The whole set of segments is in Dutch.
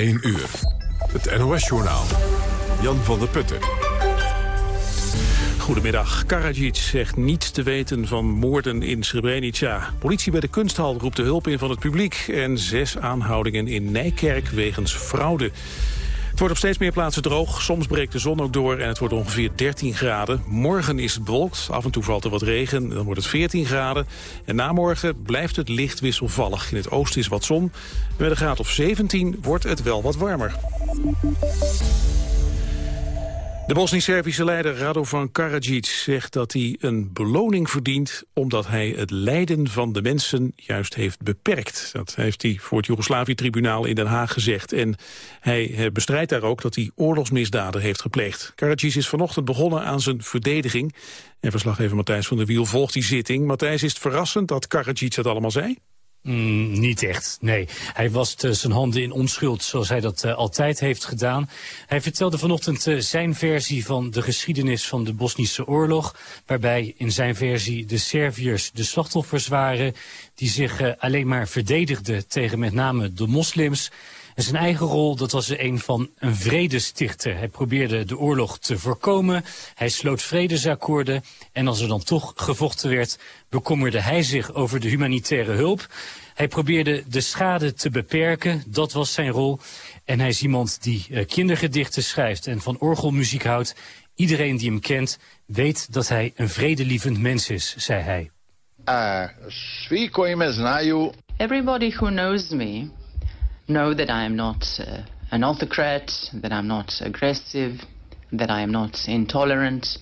1 uur. Het NOS-journaal. Jan van der Putten. Goedemiddag. Karadzic zegt niets te weten van moorden in Srebrenica. Politie bij de kunsthal roept de hulp in van het publiek... en zes aanhoudingen in Nijkerk wegens fraude. Het wordt op steeds meer plaatsen droog. Soms breekt de zon ook door en het wordt ongeveer 13 graden. Morgen is het bewolkt. Af en toe valt er wat regen. Dan wordt het 14 graden. En na morgen blijft het licht wisselvallig. In het oosten is wat zon. En met een graad of 17 wordt het wel wat warmer. De Bosnisch-Servische leider Radovan Karadzic zegt dat hij een beloning verdient... omdat hij het lijden van de mensen juist heeft beperkt. Dat heeft hij voor het Joegoslavië-tribunaal in Den Haag gezegd. En hij eh, bestrijdt daar ook dat hij oorlogsmisdaden heeft gepleegd. Karadzic is vanochtend begonnen aan zijn verdediging. En verslaggever Matthijs van der Wiel volgt die zitting. Matthijs, is het verrassend dat Karadzic dat allemaal zei? Mm, niet echt, nee. Hij wast uh, zijn handen in onschuld zoals hij dat uh, altijd heeft gedaan. Hij vertelde vanochtend uh, zijn versie van de geschiedenis van de Bosnische oorlog. Waarbij in zijn versie de Serviërs de slachtoffers waren. Die zich alleen maar verdedigden tegen met name de moslims. En zijn eigen rol, dat was een van een vredestichter. Hij probeerde de oorlog te voorkomen. Hij sloot vredesakkoorden. En als er dan toch gevochten werd, bekommerde hij zich over de humanitaire hulp. Hij probeerde de schade te beperken, dat was zijn rol. En hij is iemand die uh, kindergedichten schrijft en van orgelmuziek houdt. Iedereen die hem kent, weet dat hij een vredelievend mens is, zei hij. Uh, Everybody who knows me know that I am not uh, an autocrat, that I'm not aggressive, that I am not intolerant.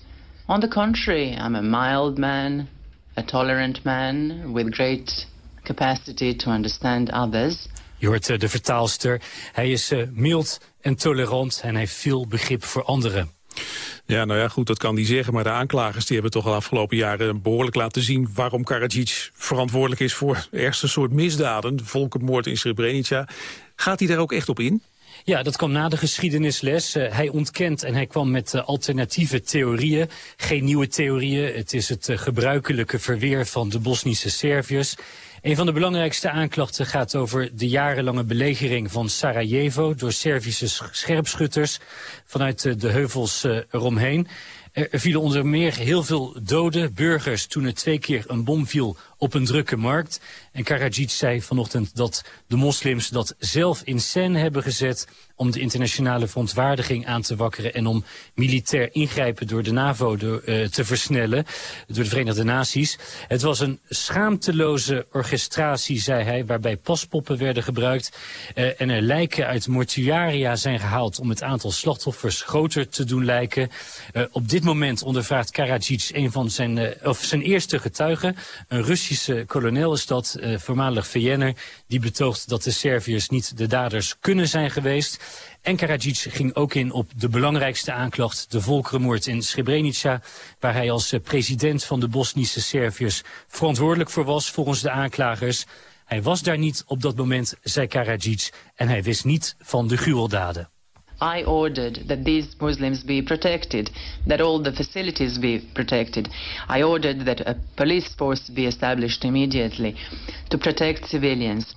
On the contrary, I'm a mild man, a tolerant man with great capacity to understand others. Je hoort uh, de vertaalster. Hij is uh, mild en tolerant en heeft veel begrip voor anderen. Ja, nou ja, goed, dat kan hij zeggen. Maar de aanklagers die hebben toch al afgelopen jaren behoorlijk laten zien... waarom Karadzic verantwoordelijk is voor eerste soort misdaden. Volkenmoord in Srebrenica. Gaat hij daar ook echt op in? Ja, dat kwam na de geschiedenisles. Uh, hij ontkent en hij kwam met uh, alternatieve theorieën. Geen nieuwe theorieën. Het is het uh, gebruikelijke verweer van de Bosnische Serviërs. Een van de belangrijkste aanklachten gaat over de jarenlange belegering van Sarajevo door Servische scherpschutters vanuit de heuvels eromheen. Er vielen onder meer heel veel doden burgers toen er twee keer een bom viel op een drukke markt. En Karadzic zei vanochtend dat de moslims dat zelf in scène hebben gezet om de internationale verontwaardiging aan te wakkeren en om militair ingrijpen door de NAVO de, uh, te versnellen, door de Verenigde Naties. Het was een schaamteloze orchestratie, zei hij, waarbij paspoppen werden gebruikt uh, en er lijken uit mortuaria zijn gehaald om het aantal slachtoffers groter te doen lijken. Uh, op dit moment ondervraagt Karadzic een van zijn, of zijn eerste getuigen, een Russische kolonel is dat, voormalig VN'er, die betoogt dat de Serviërs niet de daders kunnen zijn geweest. En Karadzic ging ook in op de belangrijkste aanklacht, de volkerenmoord in Srebrenica, waar hij als eh, president van de Bosnische Serviërs verantwoordelijk voor was, volgens de aanklagers. Hij was daar niet op dat moment, zei Karadzic, en hij wist niet van de gruweldaden. I ordered that these Muslims be protected, that all the facilities be protected. I ordered that a police force be established immediately to protect civilians.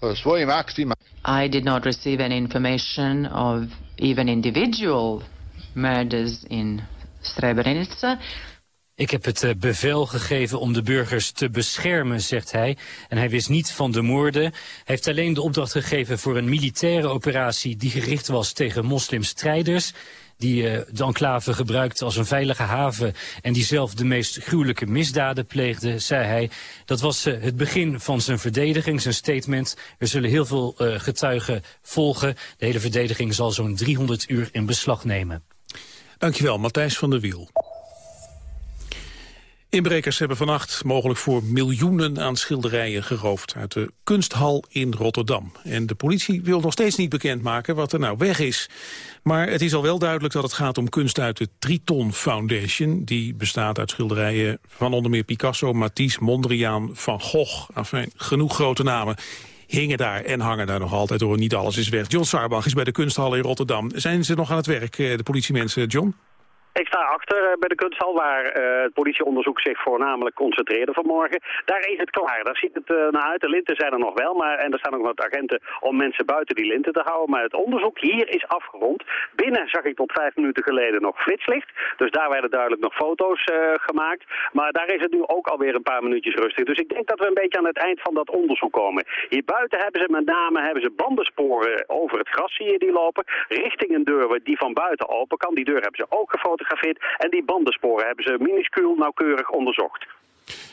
I did not receive any information of even individual murders in Srebrenica. Ik heb het eh, bevel gegeven om de burgers te beschermen, zegt hij. En hij wist niet van de moorden. Hij heeft alleen de opdracht gegeven voor een militaire operatie... die gericht was tegen moslimstrijders die uh, de enclave gebruikte als een veilige haven... en die zelf de meest gruwelijke misdaden pleegde, zei hij. Dat was uh, het begin van zijn verdediging, zijn statement. Er zullen heel veel uh, getuigen volgen. De hele verdediging zal zo'n 300 uur in beslag nemen. Dankjewel, Matthijs van der Wiel. Inbrekers hebben vannacht mogelijk voor miljoenen aan schilderijen geroofd uit de kunsthal in Rotterdam. En de politie wil nog steeds niet bekendmaken wat er nou weg is. Maar het is al wel duidelijk dat het gaat om kunst uit de Triton Foundation. Die bestaat uit schilderijen van onder meer Picasso, Matisse, Mondriaan, Van Gogh. Enfin, genoeg grote namen hingen daar en hangen daar nog altijd door. Niet alles is weg. John Sarbach is bij de kunsthal in Rotterdam. Zijn ze nog aan het werk, eh, de politiemensen, John? Ik sta achter eh, bij de kunsthal waar uh, het politieonderzoek zich voornamelijk concentreerde vanmorgen. Daar is het klaar. Daar ziet het uh, naar uit. De linten zijn er nog wel. Maar, en er staan ook wat agenten om mensen buiten die linten te houden. Maar het onderzoek hier is afgerond. Binnen zag ik tot vijf minuten geleden nog flitslicht. Dus daar werden duidelijk nog foto's gemaakt. Maar daar is het nu ook alweer een paar minuutjes rustig. Dus ik denk dat we een beetje aan het eind van dat onderzoek komen. Hier buiten hebben ze met name hebben ze bandensporen over het gras zie je die lopen. Richting een deur die van buiten open kan. Die deur hebben ze ook gefotografeerd en die bandensporen hebben ze minuscuul nauwkeurig onderzocht.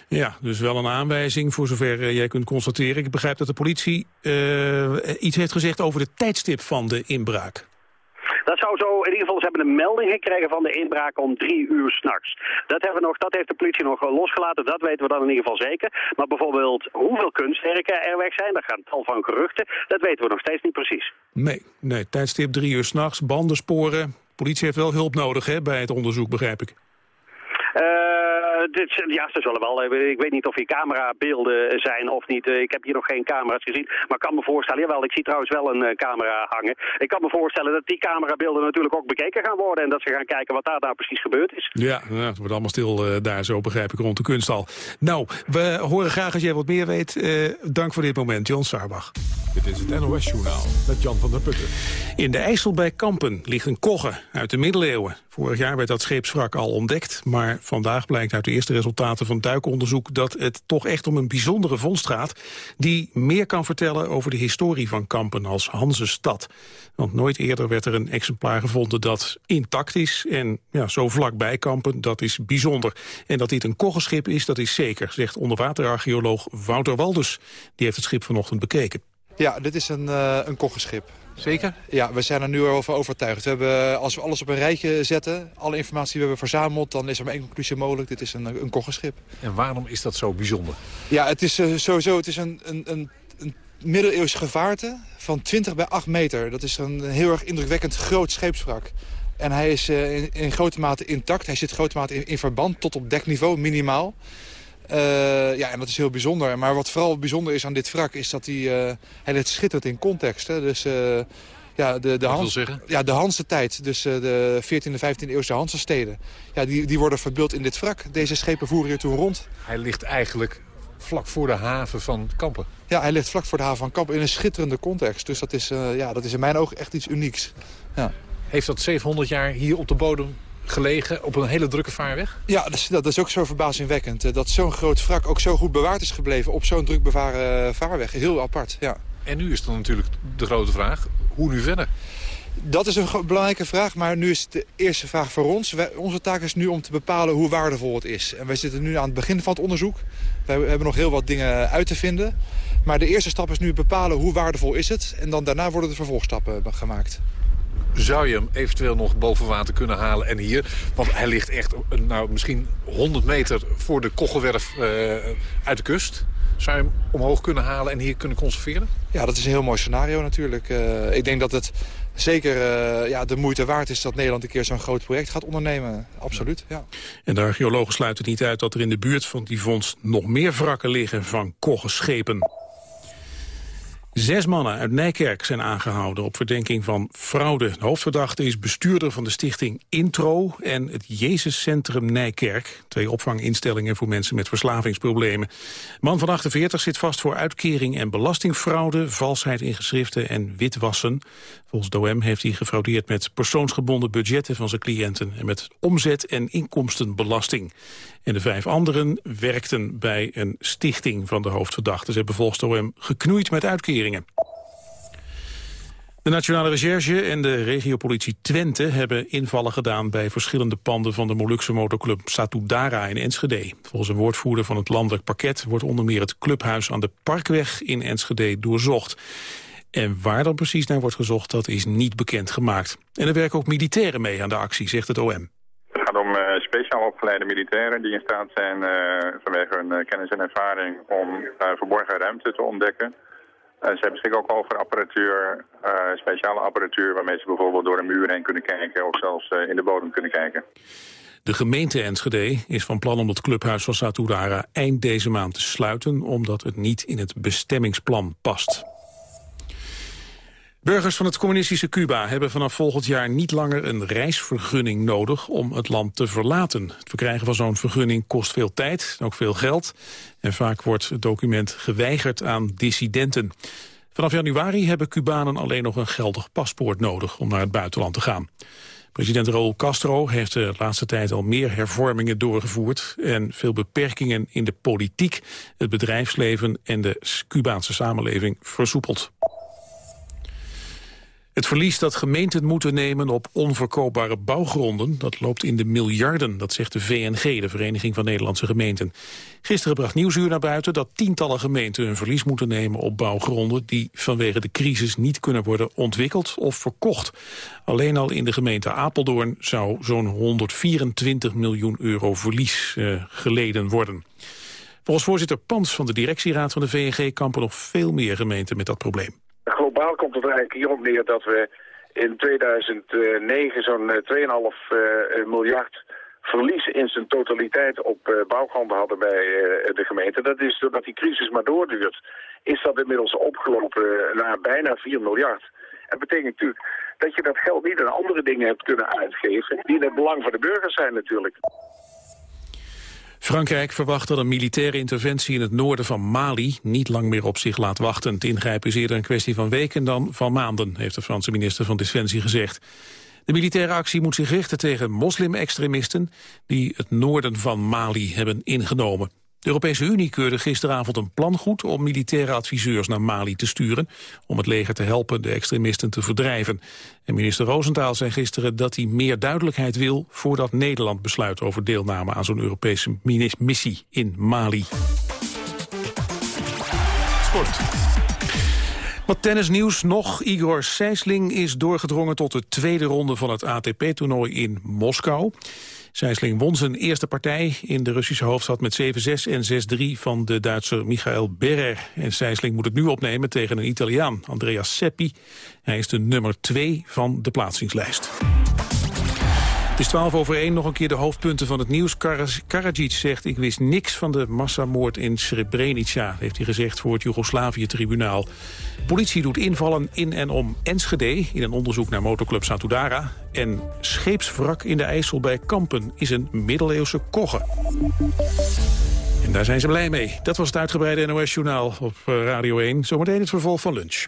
Ja, dus wel een aanwijzing voor zover uh, jij kunt constateren. Ik begrijp dat de politie uh, iets heeft gezegd over de tijdstip van de inbraak. Dat zou zo, in ieder geval, ze hebben een melding gekregen van de inbraak om drie uur s'nachts. Dat, hebben we nog, dat heeft de politie nog losgelaten, dat weten we dan in ieder geval zeker. Maar bijvoorbeeld hoeveel kunstwerken er weg zijn, daar gaan tal van geruchten, dat weten we nog steeds niet precies. Nee, nee tijdstip drie uur s'nachts, bandensporen, politie heeft wel hulp nodig hè, bij het onderzoek, begrijp ik. Uh, dit, ja, ze zullen wel. Ik weet niet of hier camerabeelden zijn of niet. Eh, ik heb hier nog geen camera's gezien. Maar ik kan me voorstellen, jawel, ik zie trouwens wel een camera hangen. Ik kan me voorstellen dat die camerabeelden natuurlijk ook bekeken gaan worden. En dat ze gaan kijken wat daar nou precies gebeurd is. Ja, nou, het wordt allemaal stil daar zo, begrijp ik, rond de kunsthal. Nou, we horen graag als jij wat meer weet. dank voor dit moment, John Sarbach. Dit is het NOS-journaal met Jan van der Putten. In de IJssel bij Kampen ligt een kogge uit de middeleeuwen. Vorig jaar werd dat scheepswrak al ontdekt, maar vandaag blijkt uit de eerste resultaten van duikonderzoek dat het toch echt om een bijzondere vondst gaat die meer kan vertellen over de historie van Kampen als Hansestad. Want nooit eerder werd er een exemplaar gevonden dat intact is en ja, zo vlakbij Kampen, dat is bijzonder. En dat dit een koggeschip is, dat is zeker, zegt onderwaterarcheoloog Wouter Walders. Die heeft het schip vanochtend bekeken. Ja, dit is een, uh, een koggeschip. Zeker? Ja, we zijn er nu over overtuigd. We hebben, als we alles op een rijtje zetten, alle informatie die we hebben verzameld... dan is er maar één conclusie mogelijk, dit is een, een koggenschip. En waarom is dat zo bijzonder? Ja, het is uh, sowieso het is een, een, een, een middeleeuws gevaarte van 20 bij 8 meter. Dat is een heel erg indrukwekkend groot scheepswrak. En hij is uh, in, in, grote mate intact. Hij zit grote mate in, in verband tot op dekniveau, minimaal. Uh, ja, en dat is heel bijzonder. Maar wat vooral bijzonder is aan dit wrak... is dat hij, uh, hij ligt schitterend in context. Hè. Dus uh, ja, de, de, Hans, ja, de Hanse tijd, dus de 14e, 15e eeuwse Hanse steden... Ja, die, die worden verbeeld in dit wrak. Deze schepen voeren hier toen rond. Hij ligt eigenlijk vlak voor de haven van Kampen. Ja, hij ligt vlak voor de haven van Kampen in een schitterende context. Dus dat is, ja, dat is in mijn ogen echt iets unieks. Ja. Heeft dat 700 jaar hier op de bodem gelegen op een hele drukke vaarweg? Ja, dat is, dat is ook zo verbazingwekkend. Eh, dat zo'n groot wrak ook zo goed bewaard is gebleven op zo'n druk bevaren eh, vaarweg. Heel apart, ja. En nu is dan natuurlijk de grote vraag, hoe nu verder? Dat is een belangrijke vraag, maar nu is het de eerste vraag voor ons. Wij, onze taak is nu om te bepalen hoe waardevol het is. En wij zitten nu aan het begin van het onderzoek. Wij hebben nog heel wat dingen uit te vinden. Maar de eerste stap is nu bepalen hoe waardevol is het. En dan daarna worden de vervolgstappen gemaakt zou je hem eventueel nog boven water kunnen halen. En hier, want hij ligt echt nou, misschien 100 meter voor de kochelwerf uh, uit de kust. Zou je hem omhoog kunnen halen en hier kunnen conserveren? Ja, dat is een heel mooi scenario natuurlijk. Uh, ik denk dat het zeker uh, ja, de moeite waard is dat Nederland een keer zo'n groot project gaat ondernemen. Absoluut, ja. En de archeologen sluiten niet uit dat er in de buurt van die vondst nog meer wrakken liggen van koggeschepen. Zes mannen uit Nijkerk zijn aangehouden op verdenking van fraude. De hoofdverdachte is bestuurder van de stichting Intro en het Jezuscentrum Nijkerk. Twee opvanginstellingen voor mensen met verslavingsproblemen. Man van 48 zit vast voor uitkering en belastingfraude, valsheid in geschriften en witwassen. Volgens DOM heeft hij gefraudeerd met persoonsgebonden budgetten van zijn cliënten en met omzet- en inkomstenbelasting. En de vijf anderen werkten bij een stichting van de hoofdverdachte. Ze hebben volgens OM geknoeid met uitkeringen. De Nationale Recherche en de regiopolitie Twente hebben invallen gedaan bij verschillende panden van de Molukse motorclub Satudara in Enschede. Volgens een woordvoerder van het landelijk parket wordt onder meer het clubhuis aan de Parkweg in Enschede doorzocht. En waar dan precies naar wordt gezocht, dat is niet bekend gemaakt. En er werken ook militairen mee aan de actie, zegt het OM speciaal opgeleide militairen die in staat zijn uh, vanwege hun uh, kennis en ervaring om verborgen ruimte te ontdekken. ze beschikken ook over apparatuur, speciale apparatuur waarmee ze bijvoorbeeld door een muur heen kunnen kijken of zelfs in de bodem kunnen kijken. De gemeente Enschede is van plan om het clubhuis van Saturara eind deze maand te sluiten omdat het niet in het bestemmingsplan past. Burgers van het communistische Cuba hebben vanaf volgend jaar niet langer een reisvergunning nodig om het land te verlaten. Het verkrijgen van zo'n vergunning kost veel tijd ook veel geld. En vaak wordt het document geweigerd aan dissidenten. Vanaf januari hebben Cubanen alleen nog een geldig paspoort nodig om naar het buitenland te gaan. President Raúl Castro heeft de laatste tijd al meer hervormingen doorgevoerd en veel beperkingen in de politiek, het bedrijfsleven en de Cubaanse samenleving versoepeld. Het verlies dat gemeenten moeten nemen op onverkoopbare bouwgronden... dat loopt in de miljarden, dat zegt de VNG, de Vereniging van Nederlandse Gemeenten. Gisteren bracht Nieuwsuur naar buiten dat tientallen gemeenten... hun verlies moeten nemen op bouwgronden... die vanwege de crisis niet kunnen worden ontwikkeld of verkocht. Alleen al in de gemeente Apeldoorn zou zo'n 124 miljoen euro verlies uh, geleden worden. Volgens voorzitter Pans van de directieraad van de VNG... kampen nog veel meer gemeenten met dat probleem globaal komt het eigenlijk hierop neer dat we in 2009 zo'n 2,5 uh, eh, miljard verlies in zijn totaliteit op uh, bouwgronden hadden bij de gemeente. Dat is doordat die crisis maar doorduurt, is dat inmiddels opgelopen naar bijna 4 miljard. Dat betekent natuurlijk dat je dat geld niet aan andere dingen hebt kunnen uitgeven... die in het belang van de burgers zijn natuurlijk. Frankrijk verwacht dat een militaire interventie in het noorden van Mali niet lang meer op zich laat wachten. Het ingrijpen is eerder een kwestie van weken dan van maanden, heeft de Franse minister van Defensie gezegd. De militaire actie moet zich richten tegen moslim-extremisten die het noorden van Mali hebben ingenomen. De Europese Unie keurde gisteravond een plan goed om militaire adviseurs naar Mali te sturen, om het leger te helpen de extremisten te verdrijven. En minister Roosentaal zei gisteren dat hij meer duidelijkheid wil voordat Nederland besluit over deelname aan zo'n Europese missie in Mali. Sport. Wat tennisnieuws nog. Igor Sijsling is doorgedrongen tot de tweede ronde van het ATP-toernooi in Moskou. Sijsling won zijn eerste partij in de Russische hoofdstad met 7-6 en 6-3 van de Duitser Michael Berrer. En Sijsling moet het nu opnemen tegen een Italiaan, Andrea Seppi. Hij is de nummer 2 van de plaatsingslijst. Het is 12 over 1, nog een keer de hoofdpunten van het nieuws. Karadzic zegt, ik wist niks van de massamoord in Srebrenica... heeft hij gezegd voor het Joegoslavië-tribunaal. Politie doet invallen in en om Enschede... in een onderzoek naar motorclub Satudara. En scheepswrak in de IJssel bij Kampen is een middeleeuwse kogge. En daar zijn ze blij mee. Dat was het uitgebreide NOS-journaal op eh, Radio 1. Zometeen het vervolg van lunch.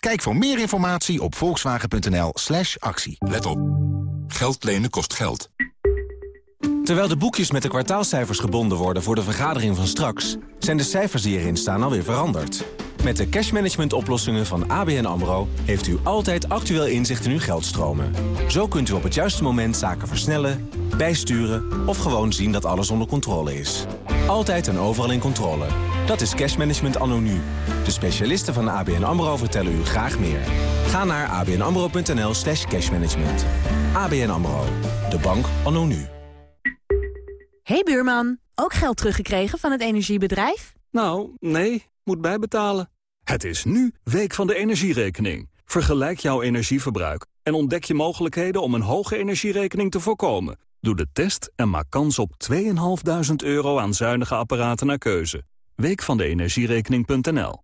Kijk voor meer informatie op volkswagen.nl slash actie. Let op. Geld lenen kost geld. Terwijl de boekjes met de kwartaalcijfers gebonden worden voor de vergadering van straks... zijn de cijfers die erin staan alweer veranderd. Met de cashmanagement oplossingen van ABN AMRO... heeft u altijd actueel inzicht in uw geldstromen. Zo kunt u op het juiste moment zaken versnellen, bijsturen... of gewoon zien dat alles onder controle is. Altijd en overal in controle. Dat is cashmanagement anno nu. De specialisten van ABN AMRO vertellen u graag meer. Ga naar abnamro.nl slash cashmanagement. ABN AMRO. De bank anno nu. Hey buurman, ook geld teruggekregen van het energiebedrijf? Nou, nee, moet bijbetalen. Het is nu Week van de Energierekening. Vergelijk jouw energieverbruik en ontdek je mogelijkheden om een hoge energierekening te voorkomen. Doe de test en maak kans op 2.500 euro aan zuinige apparaten naar keuze. Week van de energierekening.nl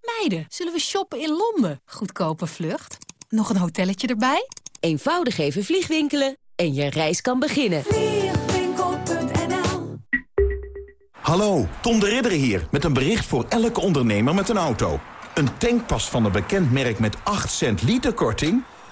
Meiden, zullen we shoppen in Londen? Goedkope vlucht. Nog een hotelletje erbij? Eenvoudig even vliegwinkelen en je reis kan beginnen. Vliegwinkel.nl Hallo, Tom de Ridder hier met een bericht voor elke ondernemer met een auto. Een tankpas van een bekend merk met 8 cent liter korting...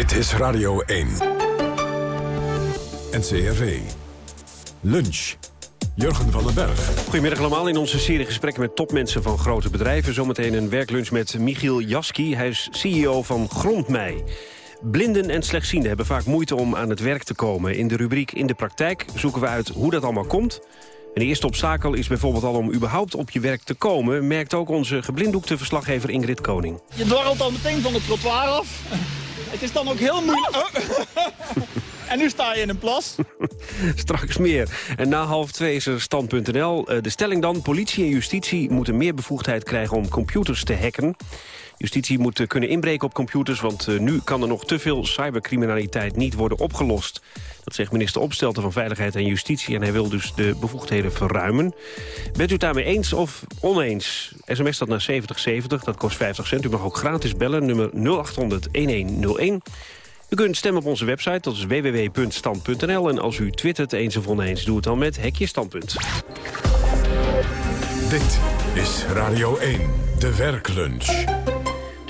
Dit is Radio 1. NCRV. Lunch. Jurgen van den Berg. Goedemiddag allemaal in onze serie gesprekken met topmensen van grote bedrijven. Zometeen een werklunch met Michiel Jaski. Hij is CEO van Grondmei. Blinden en slechtzienden hebben vaak moeite om aan het werk te komen. In de rubriek In de Praktijk zoeken we uit hoe dat allemaal komt. En de eerste obstakel is bijvoorbeeld al om überhaupt op je werk te komen... merkt ook onze geblinddoekte verslaggever Ingrid Koning. Je dwarrelt al meteen van het trottoir af. Het is dan ook heel moeilijk... Oh. En nu sta je in een plas. Straks meer. En na half twee is er stand.nl. Eh, de stelling dan, politie en justitie moeten meer bevoegdheid krijgen om computers te hacken. Justitie moet eh, kunnen inbreken op computers, want eh, nu kan er nog te veel cybercriminaliteit niet worden opgelost. Dat zegt minister Opstelten van Veiligheid en Justitie en hij wil dus de bevoegdheden verruimen. Bent u het daarmee eens of oneens? SMS dat naar 7070, dat kost 50 cent. U mag ook gratis bellen, nummer 0800-1101. U kunt stemmen op onze website, dat is www.stand.nl. En als u twittert eens of oneens, doe het dan met Hekje Standpunt. Dit is Radio 1, de werklunch.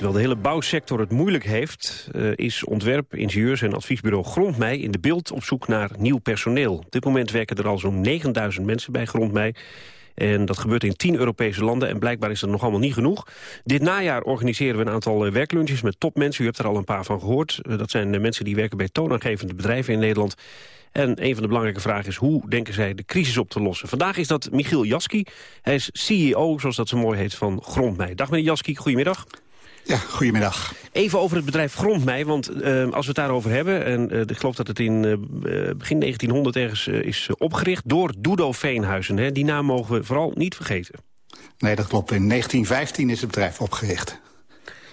Terwijl de hele bouwsector het moeilijk heeft... Uh, is ontwerp, ingenieurs en adviesbureau Grondmei in de beeld op zoek naar nieuw personeel. Op dit moment werken er al zo'n 9000 mensen bij Grondmei. En dat gebeurt in 10 Europese landen en blijkbaar is dat nog allemaal niet genoeg. Dit najaar organiseren we een aantal eh, werklunches met topmensen. U hebt er al een paar van gehoord. Uh, dat zijn de mensen die werken bij toonaangevende bedrijven in Nederland. En een van de belangrijke vragen is hoe denken zij de crisis op te lossen. Vandaag is dat Michiel Jaski. Hij is CEO, zoals dat zo mooi heet, van Grondmei. Dag meneer Jaski, goedemiddag. Ja, goedemiddag. Even over het bedrijf Grondmei, want uh, als we het daarover hebben... en uh, ik geloof dat het in uh, begin 1900 ergens is opgericht... door Dudo Veenhuizen. Hè? Die naam mogen we vooral niet vergeten. Nee, dat klopt. In 1915 is het bedrijf opgericht.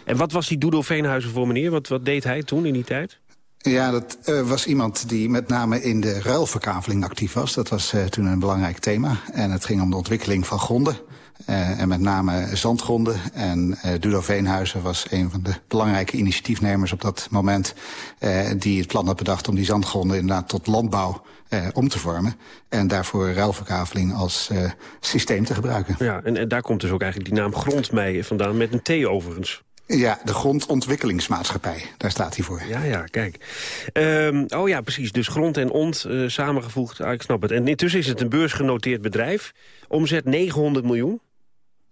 En wat was die Dudo Veenhuizen voor meneer? Wat, wat deed hij toen in die tijd? Ja, dat uh, was iemand die met name in de ruilverkaveling actief was. Dat was uh, toen een belangrijk thema. En het ging om de ontwikkeling van gronden. Uh, en met name zandgronden. En uh, Dudo Veenhuizen was een van de belangrijke initiatiefnemers op dat moment... Uh, die het plan had bedacht om die zandgronden inderdaad tot landbouw om te vormen. En daarvoor ruilverkaveling als systeem te gebruiken. Ja, en, en daar komt dus ook eigenlijk die naam Grondmei vandaan, met een T overigens. Ja, de Grondontwikkelingsmaatschappij. Daar staat hij voor. Ja, ja, kijk. Um, oh ja, precies. Dus grond en ont uh, samengevoegd. Ah, ik snap het. En intussen is het een beursgenoteerd bedrijf. Omzet 900 miljoen.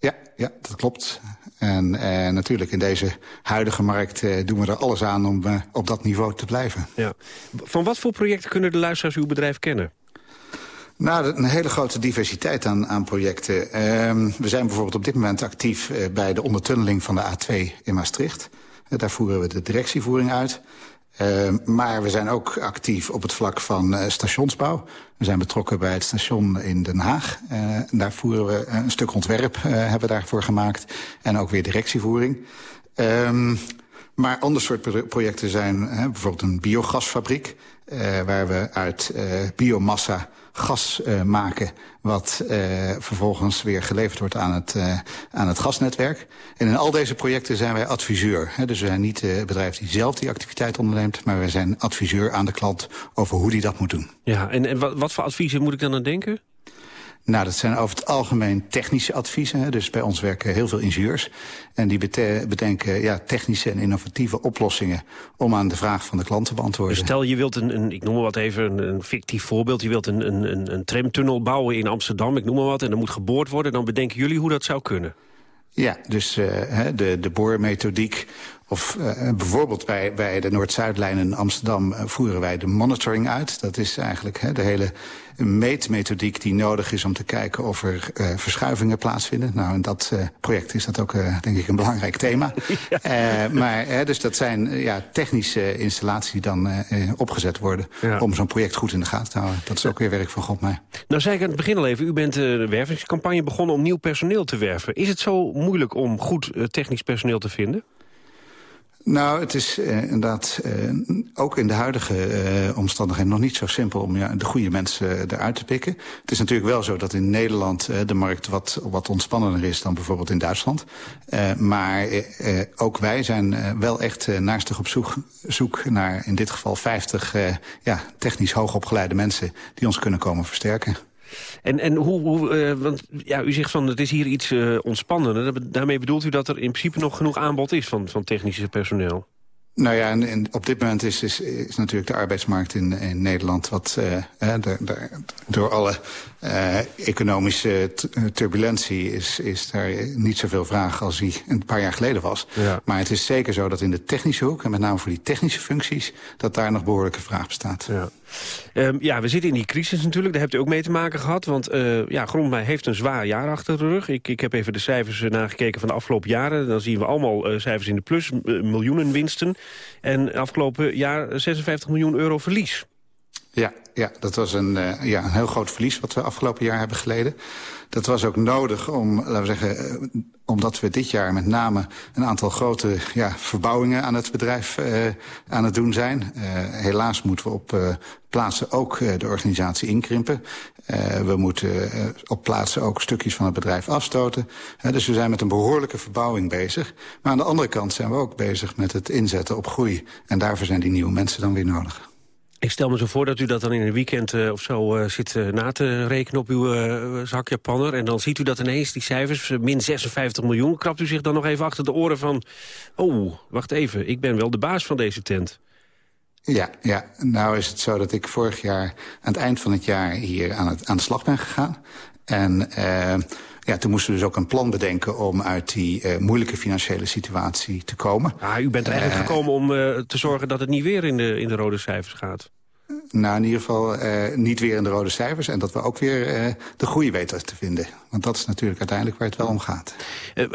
Ja, ja dat klopt. En uh, natuurlijk in deze huidige markt uh, doen we er alles aan om uh, op dat niveau te blijven. Ja. Van wat voor projecten kunnen de luisteraars uw bedrijf kennen? Nou, een hele grote diversiteit aan, aan projecten. Uh, we zijn bijvoorbeeld op dit moment actief uh, bij de ondertunneling van de A2 in Maastricht. Uh, daar voeren we de directievoering uit. Uh, maar we zijn ook actief op het vlak van uh, stationsbouw. We zijn betrokken bij het station in Den Haag. En daar voeren we een stuk ontwerp hebben we daarvoor gemaakt. En ook weer directievoering. Um, maar ander soort projecten zijn bijvoorbeeld een biogasfabriek... Waar we uit biomassa gas uh, maken... wat uh, vervolgens weer geleverd wordt aan het, uh, aan het gasnetwerk. En in al deze projecten zijn wij adviseur. Hè? Dus we zijn niet het bedrijf die zelf die activiteit onderneemt... maar wij zijn adviseur aan de klant over hoe die dat moet doen. Ja, en, en wat, wat voor adviezen moet ik dan aan denken? Nou, dat zijn over het algemeen technische adviezen. Hè. Dus bij ons werken heel veel ingenieurs. En die bedenken ja, technische en innovatieve oplossingen... om aan de vraag van de klant te beantwoorden. Dus stel, je wilt een, een ik noem maar wat even, een, een fictief voorbeeld... je wilt een, een, een tramtunnel bouwen in Amsterdam, ik noem maar wat... en er moet geboord worden, dan bedenken jullie hoe dat zou kunnen. Ja, dus uh, de, de boormethodiek of uh, bijvoorbeeld bij, bij de Noord-Zuidlijn in Amsterdam uh, voeren wij de monitoring uit. Dat is eigenlijk hè, de hele meetmethodiek die nodig is om te kijken of er uh, verschuivingen plaatsvinden. Nou, in dat project is dat ook denk ik een belangrijk thema. Ja. maar hè, dus dat zijn ja, technische installaties die dan opgezet worden ja. om zo'n project goed in de gaten te houden. Dat is ook weer werk van God mij. Nou zei ik aan het begin al even, u bent de wervingscampagne begonnen om nieuw personeel te werven. Is het zo moeilijk om goed technisch personeel te vinden? Nou, het is uh, inderdaad uh, ook in de huidige uh, omstandigheden nog niet zo simpel om ja, de goede mensen eruit te pikken. Het is natuurlijk wel zo dat in Nederland de markt wat, wat ontspannender is dan bijvoorbeeld in Duitsland. maar ook wij zijn wel echt naarstig op zoek, zoek naar in dit geval 50 ja, technisch hoogopgeleide mensen die ons kunnen komen versterken. En, en hoe, hoe uh, want ja, u zegt van het is hier iets uh, ontspannender. Daarmee bedoelt u dat er in principe nog genoeg aanbod is van, van technische personeel? Nou ja, en, en, op dit moment is, is, is natuurlijk de arbeidsmarkt in, in Nederland... wat uh, de, de, door alle uh, economische turbulentie is, is daar niet zoveel vraag als die een paar jaar geleden was. Ja. Maar het is zeker zo dat in de technische hoek... en met name voor die technische functies... dat daar nog behoorlijke vraag bestaat. Ja. Um, ja, we zitten in die crisis natuurlijk. Daar hebt u ook mee te maken gehad. Want uh, ja, Grondmij heeft een zwaar jaar achter de rug. Ik, ik heb even de cijfers nagekeken van de afgelopen jaren. Dan zien we allemaal uh, cijfers in de plus, miljoenen winsten. En afgelopen jaar 56 miljoen euro verlies. Ja, ja dat was een, ja, een heel groot verlies wat we afgelopen jaar hebben geleden. Dat was ook nodig om, laten we zeggen, uh, omdat we dit jaar met name een aantal grote ja, verbouwingen aan het bedrijf uh, aan het doen zijn. helaas moeten we op plaatsen ook de organisatie inkrimpen. we moeten op plaatsen ook stukjes van het bedrijf afstoten. dus we zijn met een behoorlijke verbouwing bezig. Maar aan de andere kant zijn we ook bezig met het inzetten op groei. En daarvoor zijn die nieuwe mensen dan weer nodig. Ik stel me zo voor dat u dat dan in een weekend uh, of zo uh, zit uh, na te rekenen op uw zakjapanner. En dan ziet u dat ineens, die cijfers, min 56 miljoen. Krapt u zich dan nog even achter de oren van... oh, wacht even, ik ben wel de baas van deze tent. Ja, ja, nou is het zo dat ik vorig jaar aan het eind van het jaar hier aan, het, aan de slag ben gegaan. En ja, toen moesten we dus ook een plan bedenken om uit die uh, moeilijke financiële situatie te komen. Ah, u bent er eigenlijk uh, gekomen om uh, te zorgen dat het niet weer in de, in de rode cijfers gaat. Nou, in ieder geval niet weer in de rode cijfers. En dat we ook weer de groei weten te vinden. Want dat is natuurlijk uiteindelijk waar het wel om gaat.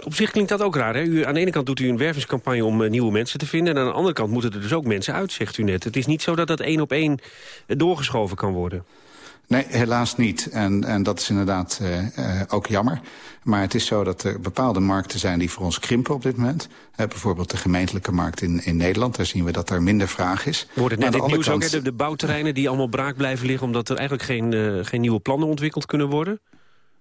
op zich klinkt dat ook raar. Hè? U, aan de ene kant doet u een wervingscampagne om nieuwe mensen te vinden. En aan de andere kant moeten er dus ook mensen uit, zegt u net. Het is niet zo dat dat één op één doorgeschoven kan worden. Nee, helaas niet. En, en dat is inderdaad uh, uh, ook jammer. Maar het is zo dat er bepaalde markten zijn die voor ons krimpen op dit moment. Uh, bijvoorbeeld de gemeentelijke markt in, in Nederland. Daar zien we dat er minder vraag is. Wordt het net het nieuws kant... ook, de, de bouwterreinen die allemaal braak blijven liggen... omdat er eigenlijk geen, geen nieuwe plannen ontwikkeld kunnen worden?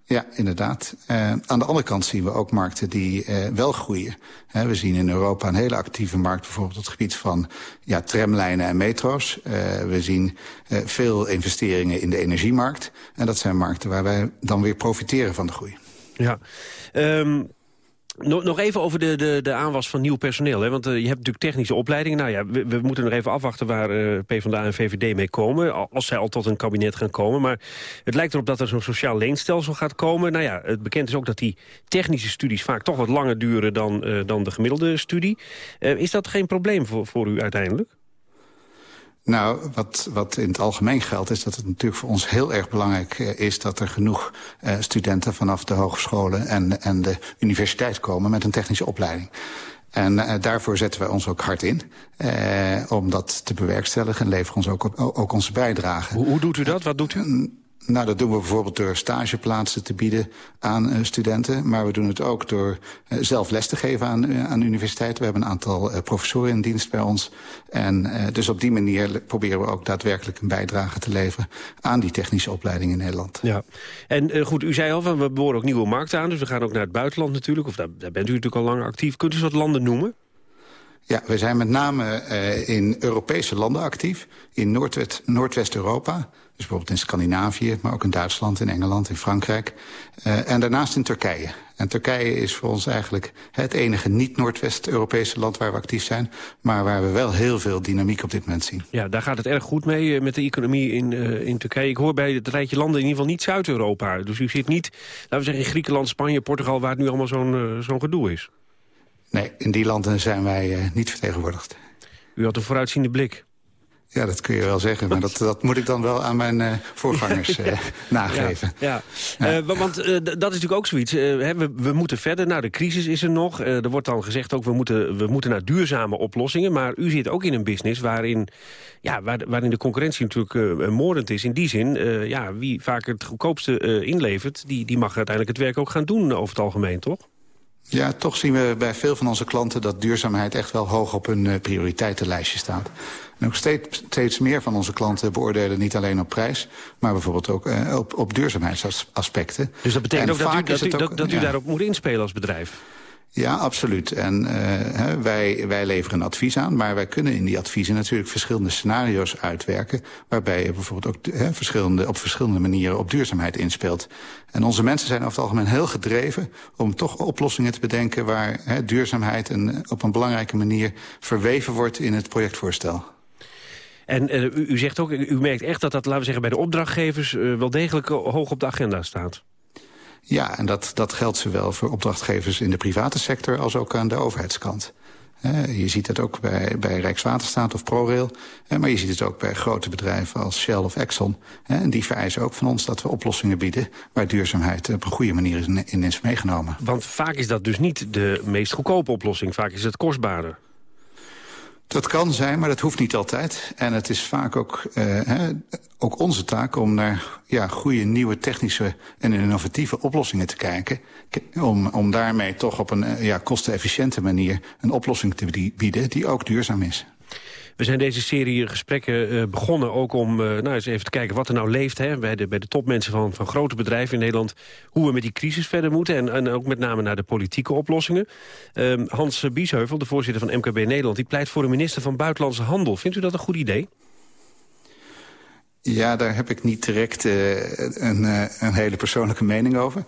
Ja, inderdaad. Uh, aan de andere kant zien we ook markten die uh, wel groeien. We zien in Europa een hele actieve markt... bijvoorbeeld op het gebied van ja, tramlijnen en metro's. we zien veel investeringen in de energiemarkt. En dat zijn markten waar wij dan weer profiteren van de groei. Ja, um, nog, nog even over de, de, de aanwas van nieuw personeel. Hè? Want uh, je hebt natuurlijk technische opleidingen. Nou ja, we, moeten nog even afwachten waar uh, PvdA en VVD mee komen. Als zij al tot een kabinet gaan komen. Maar het lijkt erop dat er zo'n sociaal leenstelsel gaat komen. Nou ja, het bekend is ook dat die technische studies vaak toch wat langer duren dan, uh, dan de gemiddelde studie. is dat geen probleem voor u uiteindelijk? Nou, wat, wat in het algemeen geldt is dat het natuurlijk voor ons heel erg belangrijk uh, is... dat er genoeg uh, studenten vanaf de hogescholen en, en de universiteit komen met een technische opleiding. En uh, daarvoor zetten wij ons ook hard in. Uh, om dat te bewerkstelligen en leveren ons ook, ook onze bijdrage. Hoe, hoe doet u dat? Wat doet u? Nou, dat doen we bijvoorbeeld door stageplaatsen te bieden aan uh, studenten. Maar we doen het ook door uh, zelf les te geven aan, uh, aan universiteiten. We hebben een aantal professoren in dienst bij ons. En dus op die manier proberen we ook daadwerkelijk een bijdrage te leveren... aan die technische opleiding in Nederland. Ja, en goed, u zei al, van, we boren ook nieuwe markten aan. Dus we gaan ook naar het buitenland natuurlijk. Of daar, daar bent u natuurlijk al lang actief. Kunt u eens wat landen noemen? Ja, we zijn met name in Europese landen actief. In Noordwest-Europa. Dus bijvoorbeeld in Scandinavië, maar ook in Duitsland, in Engeland, in Frankrijk. Uh, en daarnaast in Turkije. En Turkije is voor ons eigenlijk het enige niet-Noordwest-Europese land waar we actief zijn. Maar waar we wel heel veel dynamiek op dit moment zien. Ja, daar gaat het erg goed mee uh, met de economie in, uh, in Turkije. Ik hoor bij het rijtje landen in ieder geval niet Zuid-Europa. Dus u zit niet, laten we zeggen, in Griekenland, Spanje, Portugal... waar het nu allemaal zo'n zo'n gedoe is. Nee, in die landen zijn wij niet vertegenwoordigd. U had een vooruitziende blik. Ja, dat kun je wel zeggen, maar dat, dat moet ik dan wel aan mijn uh, voorgangers uh, nageven. Ja, ja. ja. want dat is natuurlijk ook zoiets. we, we, moeten verder, nou de crisis is er nog. er wordt dan gezegd ook, we moeten, we moeten naar duurzame oplossingen. Maar u zit ook in een business waarin, ja, waar, waarin de concurrentie natuurlijk moordend is. In die zin, ja, wie vaak het goedkoopste inlevert, die, die mag uiteindelijk het werk ook gaan doen over het algemeen, toch? Ja, toch zien we bij veel van onze klanten dat duurzaamheid echt wel hoog op hun uh, prioriteitenlijstje staat. En ook steeds, steeds meer van onze klanten beoordelen niet alleen op prijs... maar bijvoorbeeld ook uh, op, op duurzaamheidsaspecten. Dus dat betekent en ook dat u, dat, u, ook, dat, dat u daarop moet inspelen als bedrijf? Ja, absoluut. En hè, wij, wij leveren een advies aan, maar wij kunnen in die adviezen natuurlijk verschillende scenario's uitwerken, waarbij je bijvoorbeeld ook verschillende, op verschillende manieren op duurzaamheid inspeelt. En onze mensen zijn over het algemeen heel gedreven om toch oplossingen te bedenken waar duurzaamheid een, op een belangrijke manier verweven wordt in het projectvoorstel. En uh, u, zegt ook, u merkt echt dat dat, laten we zeggen, bij de opdrachtgevers uh, wel degelijk hoog op de agenda staat. Ja, en dat, dat geldt zowel voor opdrachtgevers in de private sector als ook aan de overheidskant. je ziet het ook bij, bij Rijkswaterstaat of ProRail. maar je ziet het ook bij grote bedrijven als Shell of Exxon. en die vereisen ook van ons dat we oplossingen bieden... waar duurzaamheid op een goede manier in is meegenomen. Want vaak is dat dus niet de meest goedkope oplossing. Vaak is het kostbaarder. Dat kan zijn, maar dat hoeft niet altijd. En het is vaak ook, uh, hè, ook onze taak om naar ja, goede nieuwe technische en innovatieve oplossingen te kijken. Om, om daarmee toch op een ja, kostenefficiënte manier een oplossing te bieden die ook duurzaam is. We zijn deze serie gesprekken uh, begonnen ook om uh, nou eens even te kijken wat er nou leeft hè, bij, de, bij de topmensen van, van grote bedrijven in Nederland. Hoe we met die crisis verder moeten en, en ook met name naar de politieke oplossingen. Uh, Hans Biesheuvel, de voorzitter van MKB Nederland, die pleit voor een minister van Buitenlandse Handel. Vindt u dat een goed idee? Ja, daar heb ik niet direct uh, een, een hele persoonlijke mening over.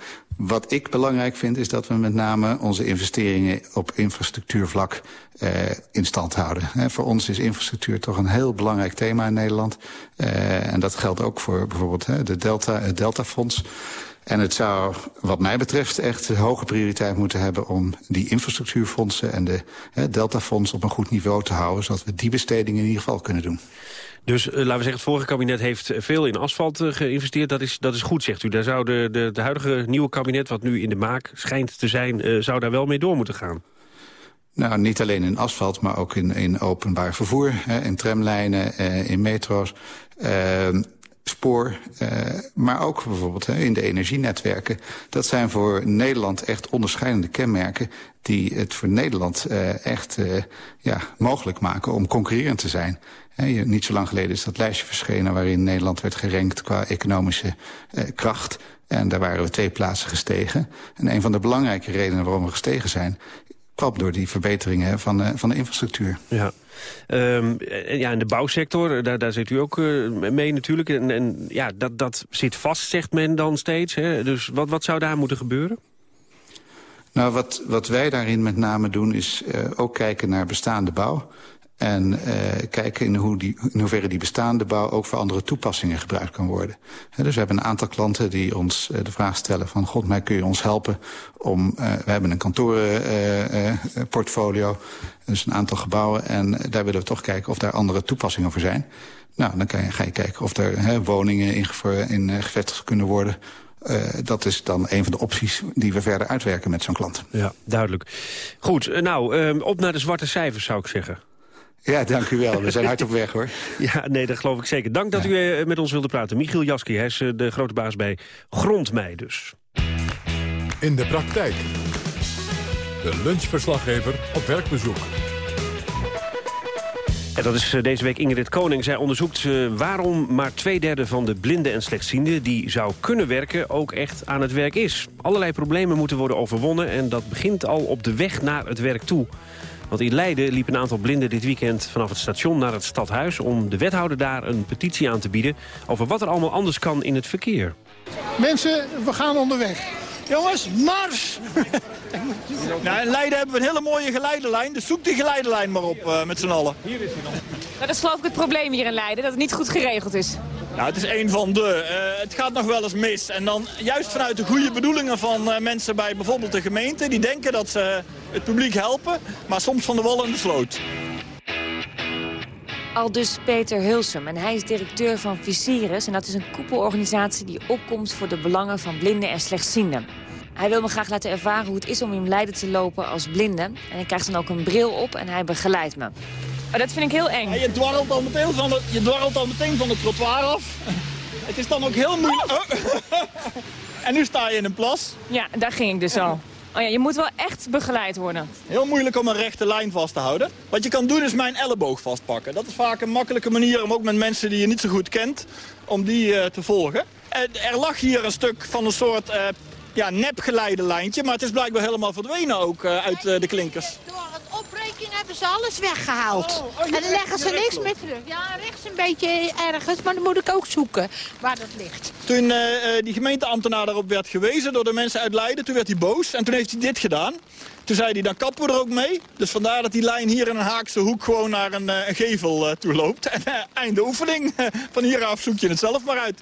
Wat ik belangrijk vind is dat we met name onze investeringen op infrastructuurvlak uh, in stand houden. Voor ons is infrastructuur toch een heel belangrijk thema in Nederland. en dat geldt ook voor bijvoorbeeld he, de Delta, het Deltafonds. En het zou wat mij betreft echt hoge prioriteit moeten hebben... om die infrastructuurfondsen en de hè, Deltafonds op een goed niveau te houden... zodat we die bestedingen in ieder geval kunnen doen. Dus uh, laten we zeggen, het vorige kabinet heeft veel in asfalt uh, geïnvesteerd. Dat is, dat is goed, zegt u. Daar zou de, de, de huidige nieuwe kabinet, wat nu in de maak schijnt te zijn... Uh, zou daar wel mee door moeten gaan. Nou, niet alleen in asfalt, maar ook in, in openbaar vervoer. Hè, in tramlijnen, in metro's ehm, spoor, uh, maar ook bijvoorbeeld in de energienetwerken. Dat zijn voor Nederland echt onderscheidende kenmerken... die het voor Nederland uh, echt uh, ja, mogelijk maken om concurrerend te zijn. Niet zo lang geleden is dat lijstje verschenen... waarin Nederland werd gerankt qua economische kracht. En daar waren we twee plaatsen gestegen. En een van de belangrijke redenen waarom we gestegen zijn... kwam door die verbeteringen van, van de infrastructuur. Ja. Um, ja, in de bouwsector, daar, daar zit u ook uh, mee natuurlijk. En, en, ja, dat, dat zit vast, zegt men dan steeds. Hè? Dus wat, wat zou daar moeten gebeuren? Nou, wat, wat wij daarin met name doen is uh, ook kijken naar bestaande bouw. En uh, kijken in, hoe die, in hoeverre die bestaande bouw ook voor andere toepassingen gebruikt kan worden. Dus we hebben een aantal klanten die ons uh, de vraag stellen van... God, mij kun je ons helpen om... Uh, we hebben een kantorenportfolio, dus een aantal gebouwen... en daar willen we toch kijken of daar andere toepassingen voor zijn. Nou, dan kan je, ga je kijken of er woningen in, in gevestigd kunnen worden... Uh, dat is dan een van de opties die we verder uitwerken met zo'n klant. Ja, duidelijk. Goed, nou, op naar de zwarte cijfers zou ik zeggen. Ja, dank u wel. We zijn hard op weg, hoor. Ja, nee, dat geloof ik zeker. Dank dat u uh, met ons wilde praten. Michiel Jaski, hij is uh, de grote baas bij Grondmei dus. In de praktijk. De lunchverslaggever op werkbezoek. En dat is deze week Ingrid Koning. Zij onderzoekt waarom maar twee derde van de blinden en slechtzienden... die zou kunnen werken, ook echt aan het werk is. Allerlei problemen moeten worden overwonnen... en dat begint al op de weg naar het werk toe. Want in Leiden liep een aantal blinden dit weekend vanaf het station naar het stadhuis... om de wethouder daar een petitie aan te bieden... over wat er allemaal anders kan in het verkeer. Mensen, we gaan onderweg. Jongens, mars! nou, in Leiden hebben we een hele mooie geleidelijn. Dus zoek die geleidelijn maar op uh, met z'n allen. Hier is hij dan. Dat is geloof ik het probleem hier in Leiden, dat het niet goed geregeld is. Nou, het is een van de. Uh, het gaat nog wel eens mis. En dan juist vanuit de goede bedoelingen van uh, mensen bij bijvoorbeeld de gemeente... die denken dat ze het publiek helpen, maar soms van de wal in de sloot. Al dus Peter Hulsum en hij is directeur van Visirus... en dat is een koepelorganisatie die opkomt voor de belangen van blinden en slechtzienden. Hij wil me graag laten ervaren hoe het is om in Leiden te lopen als blinde. En hij krijgt dan ook een bril op en hij begeleidt me. Maar dat vind ik heel eng. Ja, je, dwarrelt al meteen van het, je dwarrelt al meteen van het trottoir af. Het is dan ook heel moeilijk... Oh. en nu sta je in een plas. Ja, daar ging ik dus al. Oh ja, je moet wel echt begeleid worden. Heel moeilijk om een rechte lijn vast te houden. Wat je kan doen is mijn elleboog vastpakken. Dat is vaak een makkelijke manier om ook met mensen die je niet zo goed kent... om die uh, te volgen. Uh, er lag hier een stuk van een soort uh, ja, nepgeleidenlijntje. Maar het is blijkbaar helemaal verdwenen ook eh, uit eh, de klinkers. Door het opbreking hebben ze alles weggehaald. en dan leggen ze niks meer terug. Ja, rechts een beetje ergens, maar dan moet ik ook zoeken waar dat ligt. Toen eh, die gemeenteambtenaar daarop werd gewezen door de mensen uit Leiden, toen werd hij boos. En toen heeft hij dit gedaan. Toen zei hij, dan kappen we er ook mee. Dus vandaar dat die lijn hier in een haakse hoek gewoon naar een, een gevel toe loopt. En einde oefening. Van hieraf zoek je het zelf maar uit.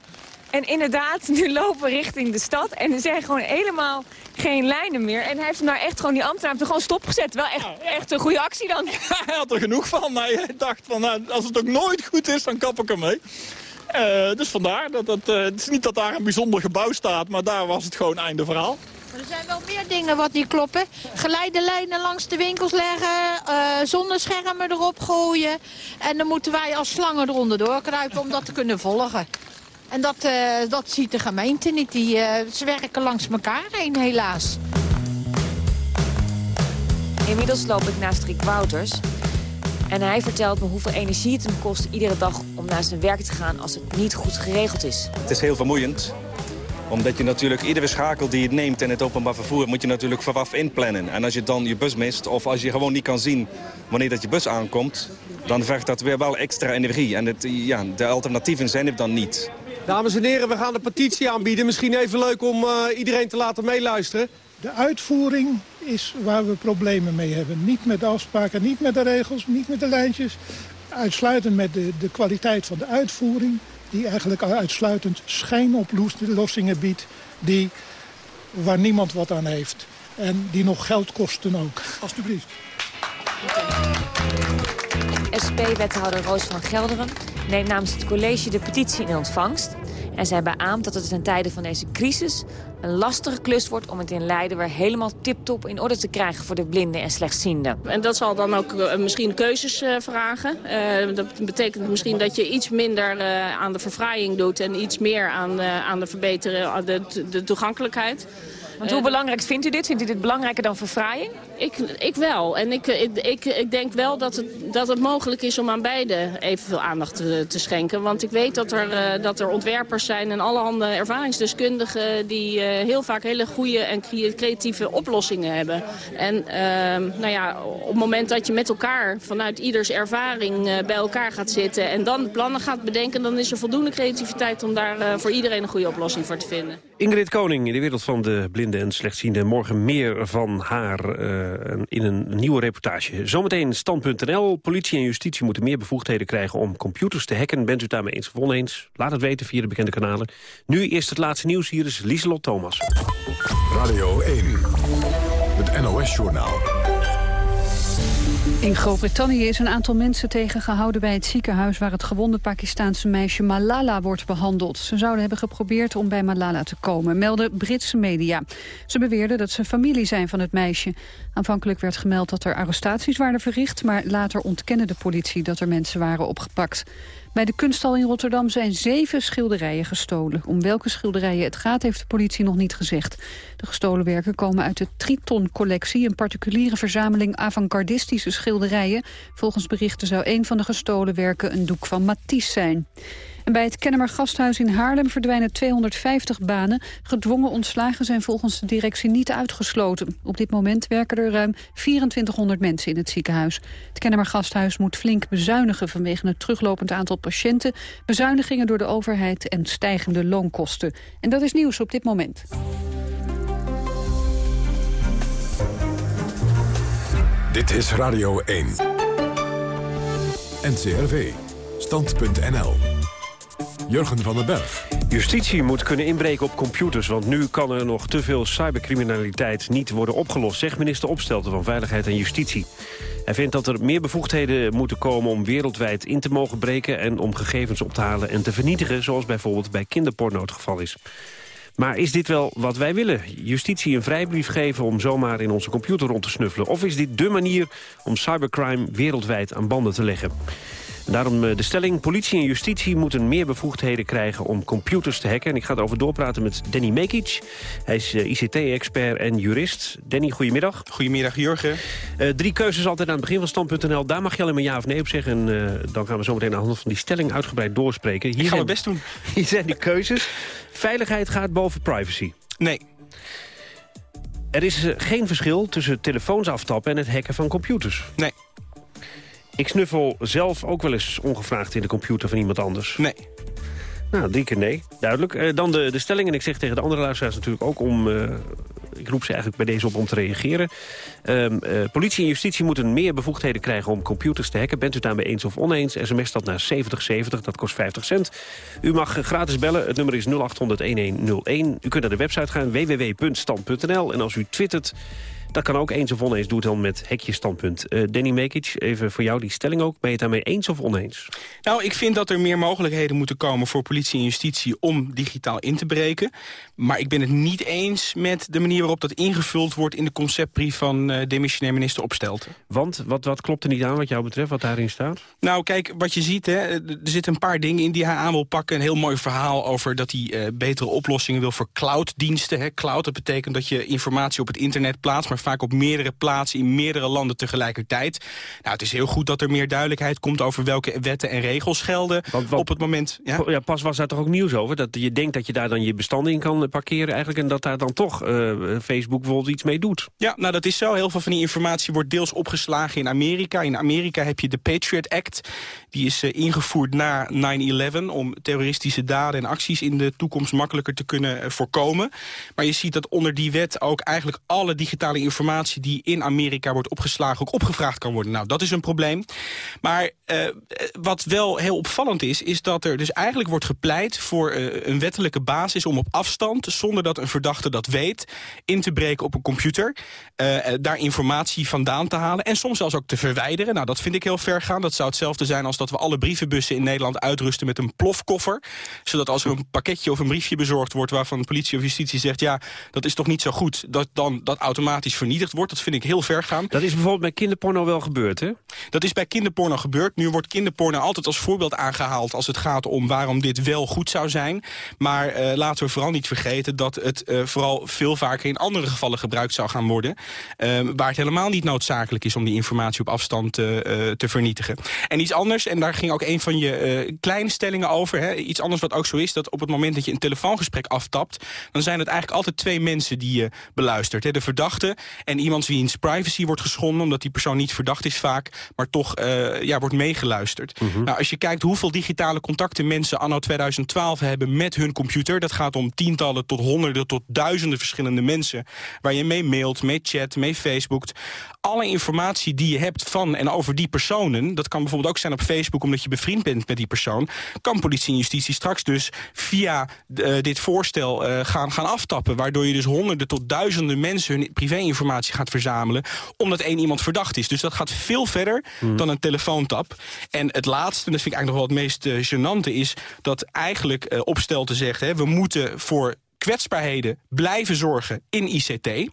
En inderdaad, nu lopen we richting de stad en er zijn gewoon helemaal geen lijnen meer. En hij heeft hem nou echt gewoon, die ambtenaar heeft er gewoon stopgezet. Wel echt, echt een goede actie dan. Hij had er genoeg van. Maar hij dacht van, nou, als het ook nooit goed is, dan kap ik ermee. Eh dus vandaar. Dat, dat, eh, het is niet dat daar een bijzonder gebouw staat, maar daar was het gewoon einde verhaal. Maar er zijn wel meer dingen wat niet kloppen. Geleidenlijnen langs de winkels leggen, eh zonneschermen erop gooien. En dan moeten wij als slangen eronder doorkruipen om dat te kunnen volgen. En dat, eh, dat ziet de gemeente niet. Die, eh, ze werken langs elkaar heen, helaas. Inmiddels loop ik naast Rick Wouters. En hij vertelt me hoeveel energie het hem kost iedere dag om naar zijn werk te gaan als het niet goed geregeld is. Het is heel vermoeiend omdat je natuurlijk iedere schakel die je neemt in het openbaar vervoer... moet je natuurlijk vooraf inplannen. En als je dan je bus mist of als je gewoon niet kan zien wanneer dat je bus aankomt... dan vergt dat weer wel extra energie. En het, ja, de alternatieven zijn er dan niet. Dames en heren, we gaan de petitie aanbieden. Misschien even leuk om eh, iedereen te laten meeluisteren. De uitvoering is waar we problemen mee hebben. Niet met de afspraken, niet met de regels, niet met de lijntjes. Uitsluitend met de, de kwaliteit van de uitvoering. Die eigenlijk uitsluitend schijnoplossingen biedt. Die, waar niemand wat aan heeft. En die nog geld kosten ook. Alsjeblieft. SP-wethouder Roos van Gelderen neemt namens het college de petitie in ontvangst. En zij beaamt dat het ten tijde van deze crisis een lastige klus wordt om het in Leiden weer helemaal tip-top in orde te krijgen voor de blinden en slechtzienden. En dat zal dan ook uh, misschien keuzes uh, vragen. Uh, dat betekent misschien dat je iets minder aan de verfraaiing doet en iets meer aan, aan de verbeteren, de, de toegankelijkheid. Want hoe belangrijk vindt u dit? Vindt u dit belangrijker dan verfraaiing? Ik, ik wel. En ik, ik, ik, denk wel dat het, dat het mogelijk is om aan beide evenveel aandacht te, schenken. Want ik weet dat er, uh, dat er ontwerpers zijn en allerhande ervaringsdeskundigen... die uh, heel vaak hele goede en creatieve oplossingen hebben. En uh, nou ja, op het moment dat je met elkaar vanuit ieders ervaring uh, bij elkaar gaat zitten... en dan plannen gaat bedenken, dan is er voldoende creativiteit... om daar voor iedereen een goede oplossing voor te vinden. Ingrid Koning in de wereld van de blinden en slechtzienden. Morgen meer van haar in een nieuwe reportage. Zometeen stand.nl. Politie en justitie moeten meer bevoegdheden krijgen om computers te hacken. Bent u daarmee eens of oneens? Laat het weten via de bekende kanalen. Nu eerst het laatste nieuws. Hier is Lieselot Thomas. Radio 1. Het NOS-journaal. In Groot-Brittannië is een aantal mensen tegengehouden bij het ziekenhuis... waar het gewonde Pakistaanse meisje Malala wordt behandeld. Ze zouden hebben geprobeerd om bij Malala te komen, melden Britse media. Ze beweerden dat ze familie zijn van het meisje. Aanvankelijk werd gemeld dat er arrestaties waren verricht... maar later ontkende de politie dat er mensen waren opgepakt. Bij de kunsthal in Rotterdam zijn zeven schilderijen gestolen. Om welke schilderijen het gaat heeft de politie nog niet gezegd. De gestolen werken komen uit de Triton-collectie... een particuliere verzameling avant-gardistische schilderijen. Volgens berichten zou een van de gestolen werken een doek van Matisse zijn. Bij het Kennemer Gasthuis in Haarlem verdwijnen 250 banen. Gedwongen ontslagen zijn volgens de directie niet uitgesloten. Op dit moment werken er ruim 2400 mensen in het ziekenhuis. Het Kennemer Gasthuis moet flink bezuinigen vanwege het teruglopend aantal patiënten, bezuinigingen door de overheid en stijgende loonkosten. En dat is nieuws op dit moment. Dit is Radio 1. NCRV. Stand.nl. Jurgen van den Berg. Justitie moet kunnen inbreken op computers... want nu kan er nog te veel cybercriminaliteit niet worden opgelost... zegt minister Opstelten van Veiligheid en Justitie. Hij vindt dat er meer bevoegdheden moeten komen om wereldwijd in te mogen breken... en om gegevens op te halen en te vernietigen... zoals bijvoorbeeld bij kinderporno het geval is. Maar is dit wel wat wij willen? Justitie een vrijbrief geven om zomaar in onze computer rond te snuffelen? Of is dit dé manier om cybercrime wereldwijd aan banden te leggen? Daarom de stelling, politie en justitie moeten meer bevoegdheden krijgen om computers te hacken. En ik ga erover doorpraten met Danny Mekic. Hij is ICT-expert en jurist. Danny, goedemiddag. Goedemiddag, Jurgen. Uh, drie keuzes altijd aan het begin van Stand.nl. Daar mag je alleen maar ja of nee op zeggen. En uh, dan gaan we zo meteen aan de hand van die stelling uitgebreid doorspreken. Hier ik ga mijn best doen. Hier zijn die keuzes. Veiligheid gaat boven privacy. Nee. Er is eh, geen verschil tussen telefoons aftappen en het hacken van computers. Nee. Ik snuffel zelf ook wel eens ongevraagd in de computer van iemand anders. Nee. Nou, drie keer nee. Duidelijk. Eh, dan de, de stelling. En ik zeg tegen de andere luisteraars natuurlijk ook om... eh, ik roep ze eigenlijk bij deze op om te reageren. Ehm, eh, politie en justitie moeten meer bevoegdheden krijgen om computers te hacken. Bent u daarmee eens of oneens? SMS dat naar 7070, dat kost 50 cent. U mag gratis bellen. Het nummer is 0800-1101. U kunt naar de website gaan, www.stand.nl. En als u twittert, dat kan ook eens of oneens. Doe het dan met hekje standpunt. Eh, Danny Mekic, even voor jou die stelling ook. Ben je het daarmee eens of oneens? Nou, ik vind dat er meer mogelijkheden moeten komen voor politie en justitie om digitaal in te breken. Maar ik ben het niet eens met de manier waarop dat ingevuld wordt in de conceptbrief van uh, demissionair minister Opstelten. Want wat, wat klopt er niet aan wat jou betreft, wat daarin staat? Nou, kijk, wat je ziet, hè, er zitten een paar dingen in die hij aan wil pakken. Een heel mooi verhaal over dat hij uh, betere oplossingen wil voor clouddiensten. Hè. Cloud, dat betekent dat je informatie op het internet plaatst, maar vaak op meerdere plaatsen in meerdere landen tegelijkertijd. Nou, het is heel goed dat er meer duidelijkheid komt over welke wetten en regels gelden Want, want, op het moment. Ja? ja, pas was daar toch ook nieuws over? Dat je denkt dat je daar dan je bestanden in kan parkeren eigenlijk... en dat daar dan toch uh, Facebook bijvoorbeeld iets mee doet. Ja, nou dat is zo. Heel veel van die informatie wordt deels opgeslagen in Amerika. In Amerika heb je de Patriot Act. Die is uh, ingevoerd na 9-11 om terroristische daden en acties in de toekomst makkelijker te kunnen uh, voorkomen. Maar je ziet dat onder die wet ook eigenlijk alle digitale informatie die in Amerika wordt opgeslagen ook opgevraagd kan worden. Nou, dat is een probleem. Maar uh, wat wel heel opvallend is, is dat er dus eigenlijk wordt gepleit voor uh, een wettelijke basis om op afstand, zonder dat een verdachte dat weet, in te breken op een computer, uh, daar informatie vandaan te halen en soms zelfs ook te verwijderen. Nou, dat vind ik heel ver gaan. Dat zou hetzelfde zijn als dat we alle brievenbussen in Nederland uitrusten met een plofkoffer, zodat als er een pakketje of een briefje bezorgd wordt waarvan de politie of justitie zegt, ja, dat is toch niet zo goed, dat dan dat automatisch vernietigd wordt. Dat vind ik heel ver gaan. Dat is bijvoorbeeld bij kinderporno wel gebeurd, hè? Dat is bij kinderporno gebeurd. Nu wordt kinderporno altijd als voorbeeld aangehaald... als het gaat om waarom dit wel goed zou zijn. Maar uh, laten we vooral niet vergeten dat het uh, vooral veel vaker... in andere gevallen gebruikt zou gaan worden. Uh, waar het helemaal niet noodzakelijk is om die informatie op afstand te vernietigen. En iets anders, en daar ging ook een van je kleine stellingen over... Hè, iets anders wat ook zo is, dat op het moment dat je een telefoongesprek aftapt... dan zijn het eigenlijk altijd twee mensen die je beluistert. Hè. De verdachte en iemand wiens privacy wordt geschonden... omdat die persoon niet verdacht is vaak, maar toch uh, ja, wordt meegeluisterd. Mm -hmm. nou, als je kijkt hoeveel digitale contacten mensen anno 2012 hebben met hun computer... dat gaat om tientallen tot honderden tot duizenden verschillende mensen... waar je mee mailt, mee chat, mee facebookt. Alle informatie die je hebt van en over die personen... dat kan bijvoorbeeld ook zijn op Facebook omdat je bevriend bent met die persoon... kan politie en justitie straks dus via uh, dit voorstel uh, gaan, gaan aftappen... waardoor je dus honderden tot duizenden mensen hun privéinformatie gaat verzamelen... omdat één iemand verdacht is. Dus dat gaat veel verder hmm. dan een telefoontap. En het laatste, en dat vind ik eigenlijk nog wel het meest uh, gênante... is dat eigenlijk uh, Opstelten zegt... Hè, we moeten voor kwetsbaarheden blijven zorgen in ICT...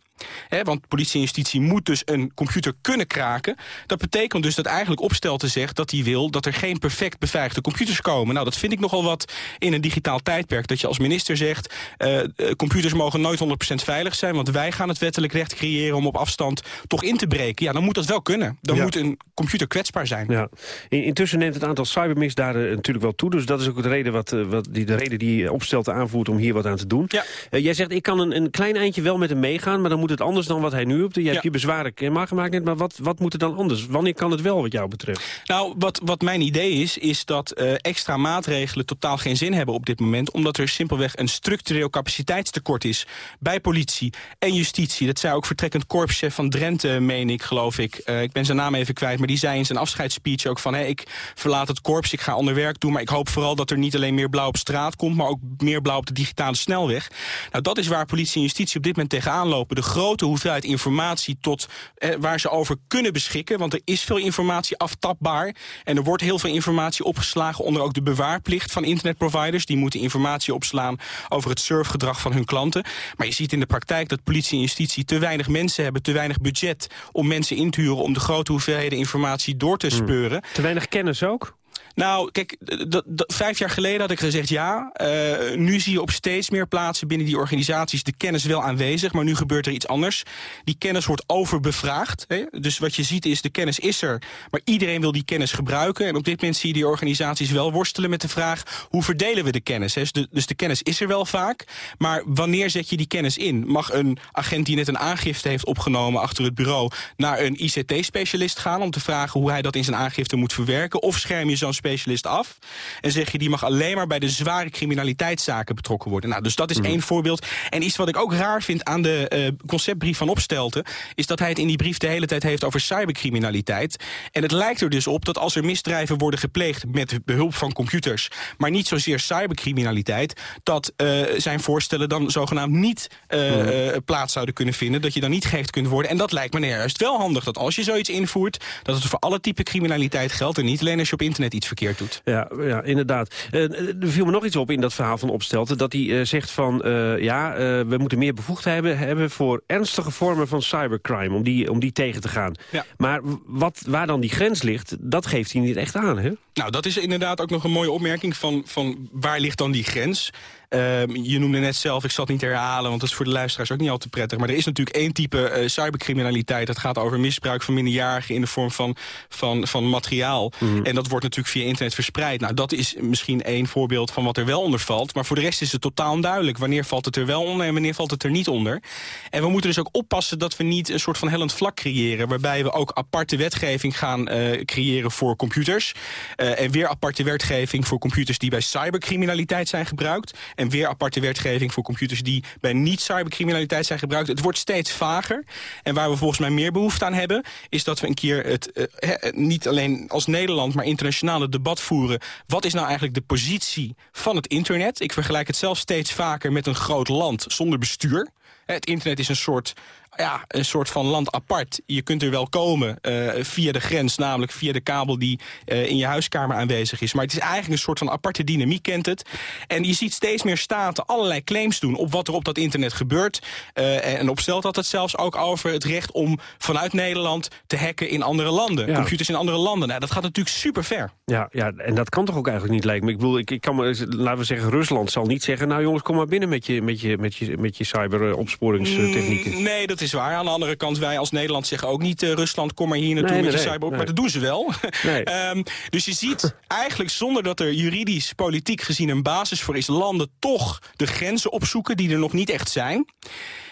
He, want politie en justitie moet dus een computer kunnen kraken. Dat betekent dus dat eigenlijk Opstelten zegt dat hij wil... dat er geen perfect beveiligde computers komen. Nou, dat vind ik nogal wat in een digitaal tijdperk. Dat je als minister zegt... Uh, computers mogen nooit 100% veilig zijn... want wij gaan het wettelijk recht creëren om op afstand toch in te breken. Ja, dan moet dat wel kunnen. Dan ja. moet een computer kwetsbaar zijn. Ja. Intussen neemt het aantal cybermisdaden natuurlijk wel toe. Dus dat is ook de reden, wat, wat die, de reden die Opstelten aanvoert om hier wat aan te doen. Ja. Uh, jij zegt, ik kan een, een klein eindje wel met hem meegaan... maar dan moet het anders dan wat hij nu op de. Je hebt je bezwaren kenbaar gemaakt net, maar wat, wat moet er dan anders? Wanneer kan het wel wat jou betreft? Nou, wat, wat mijn idee is, is dat uh, extra maatregelen totaal geen zin hebben op dit moment. Omdat er simpelweg een structureel capaciteitstekort is bij politie en justitie. Dat zei ook vertrekkend korpschef van Drenthe, meen ik, geloof ik. Uh, ik ben zijn naam even kwijt, maar die zei in zijn afscheidsspeech ook van... Hey, ik verlaat het korps, ik ga ander werk doen... maar ik hoop vooral dat er niet alleen meer blauw op straat komt... maar ook meer blauw op de digitale snelweg. Nou, dat is waar politie en justitie op dit moment tegenaan lopen. De grote hoeveelheid informatie tot eh, waar ze over kunnen beschikken. Want er is veel informatie aftapbaar. En er wordt heel veel informatie opgeslagen onder ook de bewaarplicht van internetproviders. Die moeten informatie opslaan over het surfgedrag van hun klanten. Maar je ziet in de praktijk dat politie en justitie te weinig mensen hebben, te weinig budget om mensen in te huren om de grote hoeveelheden informatie door te speuren. Hmm. Te weinig kennis ook? Nou, kijk, vijf jaar geleden had ik gezegd ja. Uh, nu zie je op steeds meer plaatsen binnen die organisaties de kennis wel aanwezig, maar nu gebeurt er iets anders. Die kennis wordt overbevraagd. Hè? Dus wat je ziet is, de kennis is er, maar iedereen wil die kennis gebruiken. En op dit moment zie je die organisaties wel worstelen met de vraag, hoe verdelen we de kennis? Hè? Dus, de, dus de kennis is er wel vaak, maar wanneer zet je die kennis in? Mag een agent die net een aangifte heeft opgenomen achter het bureau naar een ICT-specialist gaan om te vragen hoe hij dat in zijn aangifte moet verwerken? Of scherm je zo'n specialist af en zeg je die mag alleen maar bij de zware criminaliteitszaken betrokken worden? Nou, dus dat is mhm. één voorbeeld. En iets wat ik ook raar vind aan de uh, conceptbrief van Opstelten... is dat hij het in die brief de hele tijd heeft over cybercriminaliteit. En het lijkt er dus op dat als er misdrijven worden gepleegd... met behulp van computers, maar niet zozeer cybercriminaliteit... dat uh, zijn voorstellen dan zogenaamd niet uh, plaats zouden kunnen vinden. Dat je dan niet gehackt kunt worden. En dat lijkt me juist wel handig. Dat als je zoiets invoert, dat het voor alle type criminaliteit geldt... en niet alleen als je op internet iets verkeerd doet. Ja, ja inderdaad. er viel me nog iets op in dat verhaal van Opstelten. Dat hij zegt van, ja, we moeten meer bevoegdheden hebben... voor ernstige vormen van cybercrime, om die, om die tegen te gaan. Ja. Maar wat, waar dan die grens ligt, dat geeft hij niet echt aan, hè? Nou, dat is inderdaad ook nog een mooie opmerking van, van waar ligt dan die grens? Ehm, je noemde net zelf, ik zal het niet herhalen, want dat is voor de luisteraars ook niet al te prettig. Maar er is natuurlijk één type uh, cybercriminaliteit. Dat gaat over misbruik van minderjarigen in de vorm van, van, van materiaal. Mhm. En dat wordt natuurlijk via internet verspreid. Nou, dat is misschien één voorbeeld van wat er wel onder valt. Maar voor de rest is het totaal onduidelijk. Wanneer valt het er wel onder en wanneer valt het er niet onder? En we moeten dus ook oppassen dat we niet een soort van hellend vlak creëren. Waarbij we ook aparte wetgeving gaan uh, creëren voor computers. Uh, en weer aparte wetgeving voor computers die bij cybercriminaliteit zijn gebruikt. En weer aparte wetgeving voor computers die bij niet-cybercriminaliteit zijn gebruikt. Het wordt steeds vager. En waar we volgens mij meer behoefte aan hebben... is dat we een keer het, uh, niet alleen als Nederland, maar internationaal het debat voeren. Wat is nou eigenlijk de positie van het internet? Ik vergelijk het zelf steeds vaker met een groot land zonder bestuur. Het internet is een soort ja, een soort van land apart. Je kunt er wel komen uh, via de grens, namelijk via de kabel die uh, in je huiskamer aanwezig is. Maar het is eigenlijk een soort van aparte dynamiek, kent het. En je ziet steeds meer staten allerlei claims doen op wat er op dat internet gebeurt. Uh, en opstelt dat het zelfs ook over het recht om vanuit Nederland te hacken in andere landen. Computers in andere landen. Nou, dat gaat natuurlijk super ver. Ja, ja, en dat kan toch ook eigenlijk niet lijken. Ik bedoel, ik, ik kan me, laten we zeggen, Rusland zal niet zeggen... nou jongens, kom maar binnen met je, met je, met je, met je cyberopsporingstechnieken. Mm, nee, dat is waar. Aan de andere kant, wij als Nederland zeggen ook niet... Uh, Rusland, kom maar hier naartoe met je cyber... Maar dat doen ze wel. um, dus je ziet eigenlijk zonder dat er juridisch, politiek gezien... een basis voor is, landen toch de grenzen opzoeken... die er nog niet echt zijn.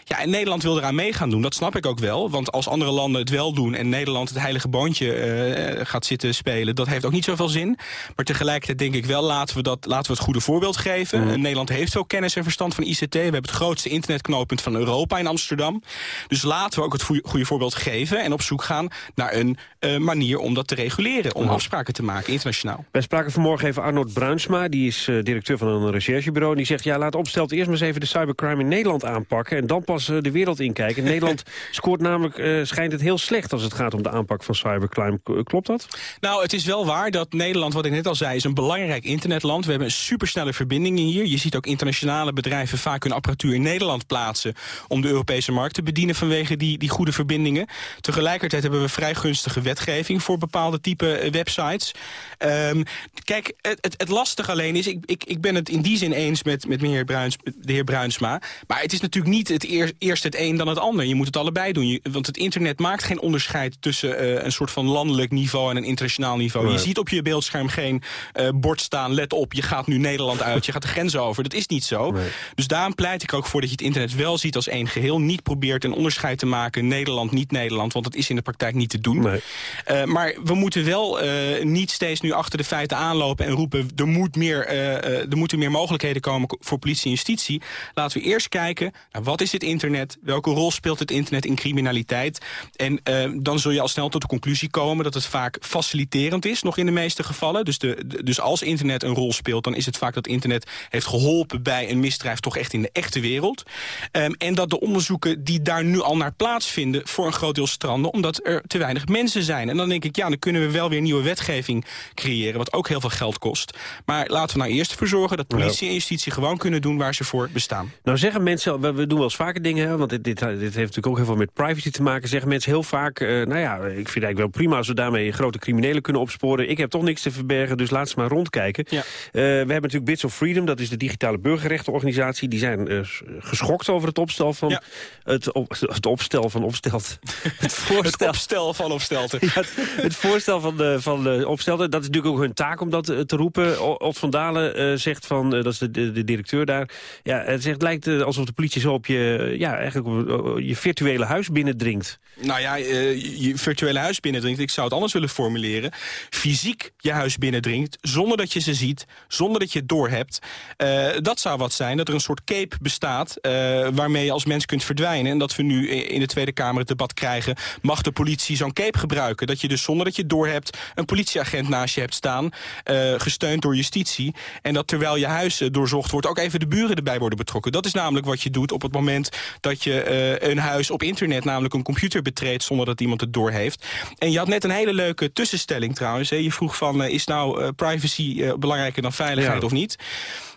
Ja, en Nederland wil eraan mee gaan doen, dat snap ik ook wel. Want als andere landen het wel doen en Nederland het heilige boontje uh, gaat zitten spelen... dat heeft ook niet zoveel zin. Maar tegelijkertijd denk ik wel, laten we, dat, laten we het goede voorbeeld geven. Mm. Nederland heeft veel kennis en verstand van ICT. We hebben het grootste internetknooppunt van Europa in Amsterdam. Dus laten we ook het goede voorbeeld geven... en op zoek gaan naar een uh, manier om dat te reguleren. Om afspraken te maken, internationaal. Wij spraken vanmorgen even Arnold Bruinsma. Die is uh, directeur van een recherchebureau. En die zegt, ja, laat opstelt eerst maar eens even de cybercrime in Nederland aanpakken... en dan pas pas de wereld inkijken. Nederland scoort namelijk, uh, schijnt het heel slecht als het gaat om de aanpak van cybercrime. Klopt dat? Nou, het is wel waar dat Nederland, wat ik net al zei, is een belangrijk internetland. We hebben supersnelle verbindingen hier. Je ziet ook internationale bedrijven vaak hun apparatuur in Nederland plaatsen om de Europese markt te bedienen vanwege die, die goede verbindingen. Tegelijkertijd hebben we vrij gunstige wetgeving voor bepaalde type eh, websites. Um, kijk, het, het, het lastige alleen is, ik, ik, ik ben het in die zin eens met, met meneer Bruins, de heer Bruinsma, maar het is natuurlijk niet het eerste eerst het een dan het ander. Je moet het allebei doen. want het internet maakt geen onderscheid tussen uh, een soort van landelijk niveau en een internationaal niveau. Je ziet op je beeldscherm geen uh, bord staan, let op, je gaat nu Nederland uit, je gaat de grens over. Dat is niet zo. Dus daarom pleit ik ook voor dat je het internet wel ziet als één geheel. Niet probeert een onderscheid te maken, Nederland, niet Nederland, want dat is in de praktijk niet te doen. Nee. Uh, maar we moeten wel niet steeds nu achter de feiten aanlopen en roepen, er, moet meer, er moeten meer mogelijkheden komen voor politie en justitie. Laten we eerst kijken, nou, wat is dit internet? Welke rol speelt het internet in criminaliteit? En uh, dan zul je al snel tot de conclusie komen dat het vaak faciliterend is, nog in de meeste gevallen. Dus, de, dus als internet een rol speelt, dan is het vaak dat internet heeft geholpen bij een misdrijf toch echt in de echte wereld. Um, en dat de onderzoeken die daar nu al naar plaatsvinden voor een groot deel stranden, omdat er te weinig mensen zijn. En dan denk ik, ja, dan kunnen we wel weer nieuwe wetgeving creëren, wat ook heel veel geld kost. Maar laten we nou eerst ervoor zorgen dat politie en justitie gewoon kunnen doen waar ze voor bestaan. Nou zeggen mensen, we doen wel eens vaker dingen, want dit, dit, dit heeft natuurlijk ook heel veel met privacy te maken... zeggen mensen heel vaak, eh, nou ja, ik vind eigenlijk wel prima... als we daarmee grote criminelen kunnen opsporen. Ik heb toch niks te verbergen, dus laat ze maar rondkijken. Ja. Eh, we hebben natuurlijk Bits of Freedom, dat is de digitale burgerrechtenorganisatie. Die zijn eh, geschokt over het opstel van... Het, op, het opstel van opstelt. Het voorstel opstel van opstelten. Ja, het voorstel van de, van de opstelten, dat is natuurlijk ook hun taak om dat te roepen. Ot van Dalen zegt van, dat is de, de, de directeur daar... Ja, het zegt, lijkt alsof de politie zo op je, ja, eigenlijk op eh, je virtuele huis binnendringt. Nou ja, eh, je virtuele huis binnendringt. Ik zou het anders willen formuleren. Fysiek je huis binnendringt, zonder dat je ze ziet, zonder dat je het doorhebt. Eh dat zou wat zijn, dat er een soort cape bestaat... eh, waarmee je als mens kunt verdwijnen. En dat we nu in de Tweede Kamer het debat krijgen... mag de politie zo'n cape gebruiken? Dat je dus zonder dat je het doorhebt... een politieagent naast je hebt staan, eh, gesteund door justitie. En dat terwijl je huis eh, doorzocht wordt... ook even de buren erbij worden betrokken. Dat is namelijk wat je doet op het moment dat je eh, een huis op internet... namelijk een computer betreedt zonder dat iemand het doorheeft. En je had net een hele leuke tussenstelling trouwens. Hè. Je vroeg van, eh, is nou eh, privacy belangrijker dan veiligheid Ja. of niet?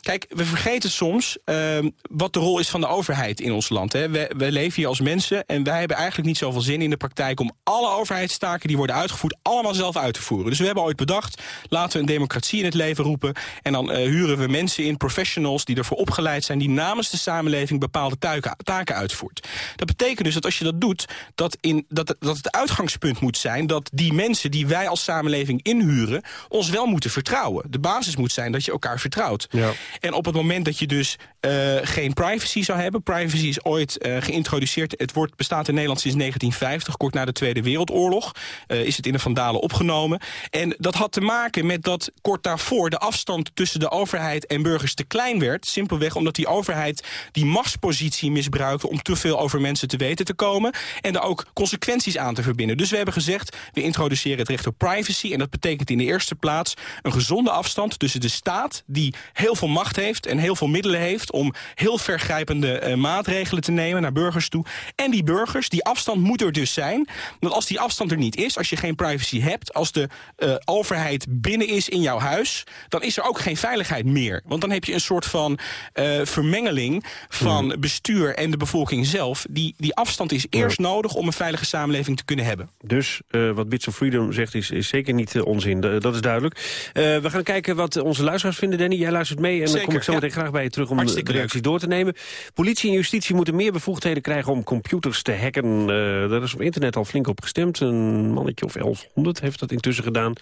Kijk, we vergeten soms ehm, wat de rol is van de overheid in ons land. Hè. We, we leven hier als mensen en wij hebben eigenlijk niet zoveel zin in de praktijk... om alle overheidstaken die worden uitgevoerd allemaal zelf uit te voeren. Dus we hebben ooit bedacht, laten we een democratie in het leven roepen... en dan eh, huren we mensen in, professionals die ervoor opgeleid zijn... die namens de samenleving bepaalde taken uitvoert. Dat betekent dus dat als je dat doet, dat, in, dat, dat het uitgangspunt moet zijn... dat die mensen die wij als samenleving inhuren ons wel moeten vertrouwen. De basis moet zijn dat je elkaar vertrouwt. Ja. En op het moment dat je dus eh, geen privacy zou hebben... privacy is ooit eh, geïntroduceerd. Het woord bestaat in Nederland sinds 1950, kort na de Tweede Wereldoorlog. eh, is het in de Vandalen opgenomen. En dat had te maken met dat kort daarvoor... de afstand tussen de overheid en burgers te klein werd. Simpelweg omdat die overheid die machtspositie misbruikte... om te veel over mensen te weten te komen. En er ook consequenties aan te verbinden. Dus we hebben gezegd, we introduceren het recht op privacy. En dat betekent in de eerste plaats een gezonde afstand tussen de staat... die heel veel macht heeft en heel veel middelen heeft... om heel vergrijpende eh, maatregelen te nemen naar burgers toe. En die burgers, die afstand moet er dus zijn. Want als die afstand er niet is, als je geen privacy hebt... als de eh, overheid binnen is in jouw huis... dan is er ook geen veiligheid meer. Want dan heb je een soort van eh, vermengeling van bestuur en de bevolking zelf. Die, die afstand is eerst nodig om een veilige samenleving te kunnen hebben. Dus wat Bits of Freedom zegt is, is zeker niet onzin, Da- dat is duidelijk. We gaan kijken wat onze luisteraars vinden, Danny. Jij luistert mee en dan kom ik zo ja. meteen graag bij je terug om de leuk. reacties door te nemen. Politie en justitie moeten meer bevoegdheden krijgen om computers te hacken. Eh daar is op internet al flink op gestemd. Een mannetje of 1100 heeft dat intussen gedaan.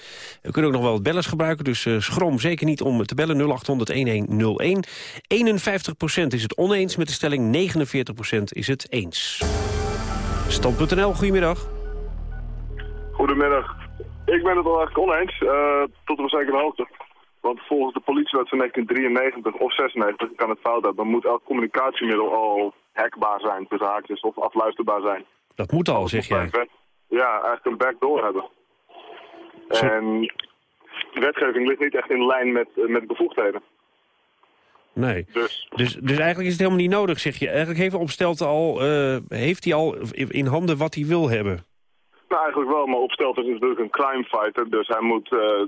We kunnen ook nog wel wat bellers gebruiken, dus eh, schroom zeker niet om te bellen 0800-1101. 51% is het oneens met de stelling, 49% is het eens. Stand.nl, goedemiddag. Goedemiddag. Ik ben het wel eigenlijk oneens, eh, tot een zekere hoogte. Want volgens de politiewet van 1993 of 96 kan het fout hebben. Dan moet elk communicatiemiddel al hackbaar zijn, tussen haakjes, of afluisterbaar zijn. Dat moet al, zeg jij. Ja, eigenlijk een backdoor hebben. En de wetgeving ligt niet echt in lijn met, eh, met bevoegdheden. Nee. Dus, Dus, dus eigenlijk is het helemaal niet nodig, zeg je. Eigenlijk heeft Opstelten al, eh, heeft hij al in handen wat hij wil hebben. nou eigenlijk wel, maar Opstelten is natuurlijk een crime fighter. Dus hij moet eh,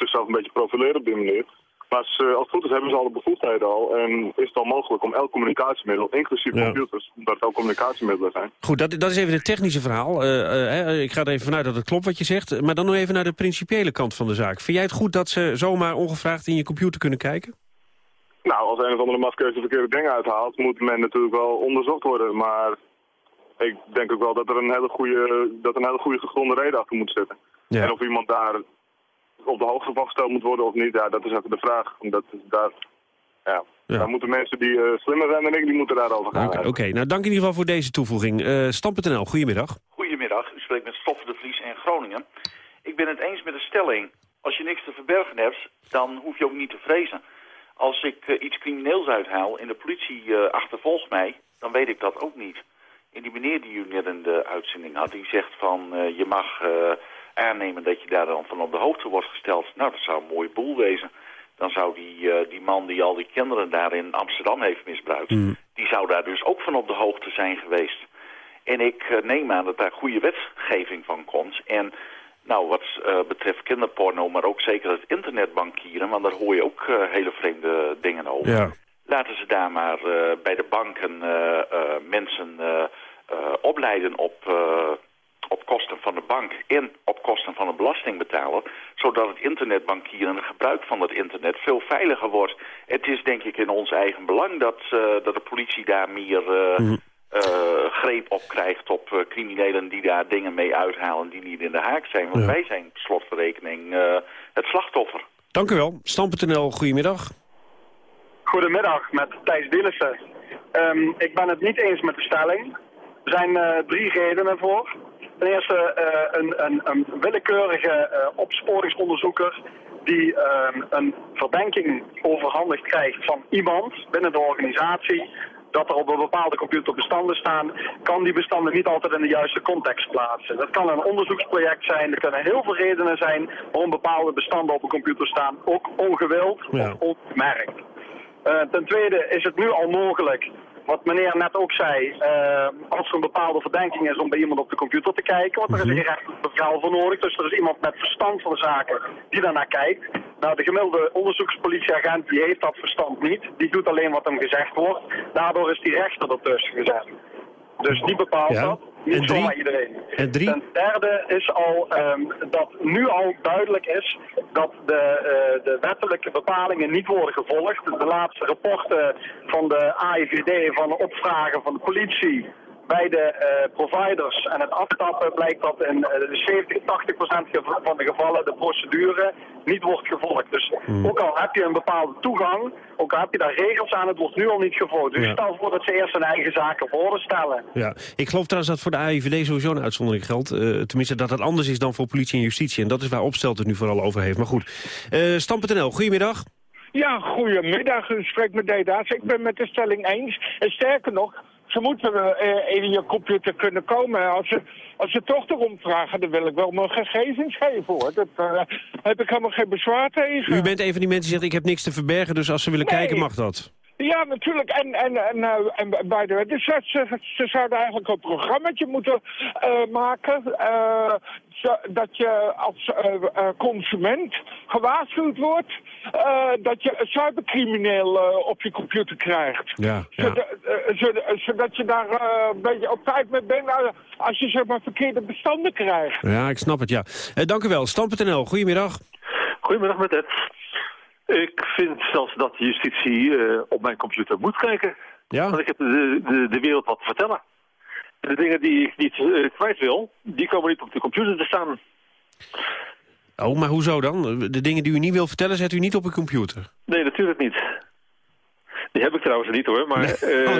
zichzelf een beetje profileren op die manier. Maar ze, als het goed is hebben ze al de bevoegdheden al. En is het al mogelijk om elk communicatiemiddel, inclusief Ja. computers, omdat het ook communicatiemiddelen zijn. Goed, dat, dat is even het technische verhaal. Eh, eh, ik ga er even vanuit dat het klopt wat je zegt. Maar dan nog even naar de principiële kant van de zaak. Vind jij het goed dat ze zomaar ongevraagd in je computer kunnen kijken? Nou, als een of andere mafkeus de verkeerde dingen uithaalt, moet men natuurlijk wel onderzocht worden. Maar ik denk ook wel dat er een hele goede, dat een hele goede gegronde reden achter moet zitten. Ja. En of iemand daar op de hoogte van gesteld moet worden of niet, ja, dat is even de vraag. Omdat daar, ja, Ja. daar moeten mensen die eh, slimmer zijn dan ik, die moeten daarover gaan. Oké, nou dank in ieder geval voor deze toevoeging. Eh Stam.nl, goedemiddag. Goedemiddag, u spreekt met Stoffen de Vries in Groningen. Ik ben het eens met de stelling. Als je niks te verbergen hebt, dan hoef je ook niet te vrezen. Als ik eh, iets crimineels uithaal en de politie eh, achtervolgt mij, dan weet ik dat ook niet. En die meneer die u net in de uitzending had, die zegt van eh, je mag eh, aannemen dat je daar dan van op de hoogte wordt gesteld. Nou, dat zou een mooie boel wezen. Dan zou die, eh, die man die al die kinderen daar in Amsterdam heeft misbruikt, die zou daar dus ook van op de hoogte zijn geweest. En ik eh, neem aan dat daar goede wetgeving van komt. En nou, wat eh, betreft kinderporno, maar ook zeker het internetbankieren, want daar hoor je ook hele vreemde dingen over. Ja. laten ze daar maar bij de banken mensen opleiden op, op kosten van de bank en op kosten van de belastingbetaler, zodat het internetbankieren en het gebruik van het internet veel veiliger wordt. Het is denk ik in ons eigen belang dat, eh, dat de politie daar meer eh, eh, greep op krijgt op eh, criminelen die daar dingen mee uithalen die niet in de haak zijn. Want Ja. wij zijn per slot van rekening eh, het slachtoffer. Dank u wel. Stam.nl, goedemiddag. Goedemiddag, met Thijs Dielissen. Ehm, ik ben het niet eens met de stelling. Er zijn eh, drie redenen voor. Ten eerste eh, een, een, een willekeurige eh, opsporingsonderzoeker die ehm, een verdenking overhandigd krijgt van iemand binnen de organisatie dat er op een bepaalde computer bestanden staan, kan die bestanden niet altijd in de juiste context plaatsen. Dat kan een onderzoeksproject zijn, er kunnen heel veel redenen zijn waarom bepaalde bestanden op een computer staan, ook ongewild Ja. of ongemerkt. Eh, ten tweede is het nu al mogelijk, wat meneer net ook zei, eh, als er een bepaalde verdenking is om bij iemand op de computer te kijken, want er is een gerechtelijk bevel voor nodig. Dus er is iemand met verstand van de zaken die daarnaar kijkt. Nou, de gemiddelde onderzoekspolitieagent die heeft dat verstand niet. Die doet alleen wat hem gezegd wordt. Daardoor is die rechter ertussen gezet. Dus die bepaalt Ja. dat. En Niet drie? zomaar iedereen. En drie? Ten derde is al ehm, dat nu al duidelijk is dat de, eh, de wettelijke bepalingen niet worden gevolgd. De laatste rapporten van de AIVD van de opvragen van de politie bij de eh, providers en het aftappen blijkt dat in eh, de 70, 80 procent van de gevallen de procedure niet wordt gevolgd. Dus ook al heb je een bepaalde toegang, ook al heb je daar regels aan, het wordt nu al niet gevolgd. Dus Ja. stel voor dat ze eerst hun eigen zaken orde stellen. Ja, ik geloof trouwens dat voor de AIVD sowieso een uitzondering geldt. Eh, tenminste, dat het anders is dan voor politie en justitie. En dat is waar Opstelt het nu vooral over heeft. Maar goed, Eh Stam.nl, goedemiddag. Ja, goedemiddag. U spreekt met Dedaas. Ik ben met de stelling eens. En sterker nog, ze moeten eh, in je computer kunnen komen. Als ze, als ze toch erom vragen, dan wil ik wel mijn gegevens geven hoor. Dat eh, heb ik helemaal geen bezwaar tegen. U bent een van die mensen die zegt, ik heb niks te verbergen, dus als ze willen Nee. kijken mag dat. Ja, natuurlijk. En, en, en, eh, en bij de dus ze, ze, ze zouden eigenlijk een programmaatje moeten eh, maken. eh, zo- dat je als eh, eh, consument gewaarschuwd wordt eh, dat je een cybercrimineel eh, op je computer krijgt. Ja, ja. Zodat, eh, zodat- zodat je daar eh, een beetje op tijd mee bent eh, als je zeg maar verkeerde bestanden krijgt. Ja, ik snap het, ja. Eh, dank u wel. Stam.nl, goedemiddag. Goedemiddag met Ed. Ik vind zelfs dat de justitie eh, op mijn computer moet kijken. Ja? Want ik heb de, de, de wereld wat te vertellen. De dingen die ik niet eh, kwijt wil, die komen niet op de computer te staan. Oh, maar hoezo dan? De dingen die u niet wil vertellen, zet u niet op uw computer. Nee, natuurlijk niet. Die heb ik trouwens niet hoor, maar... eh,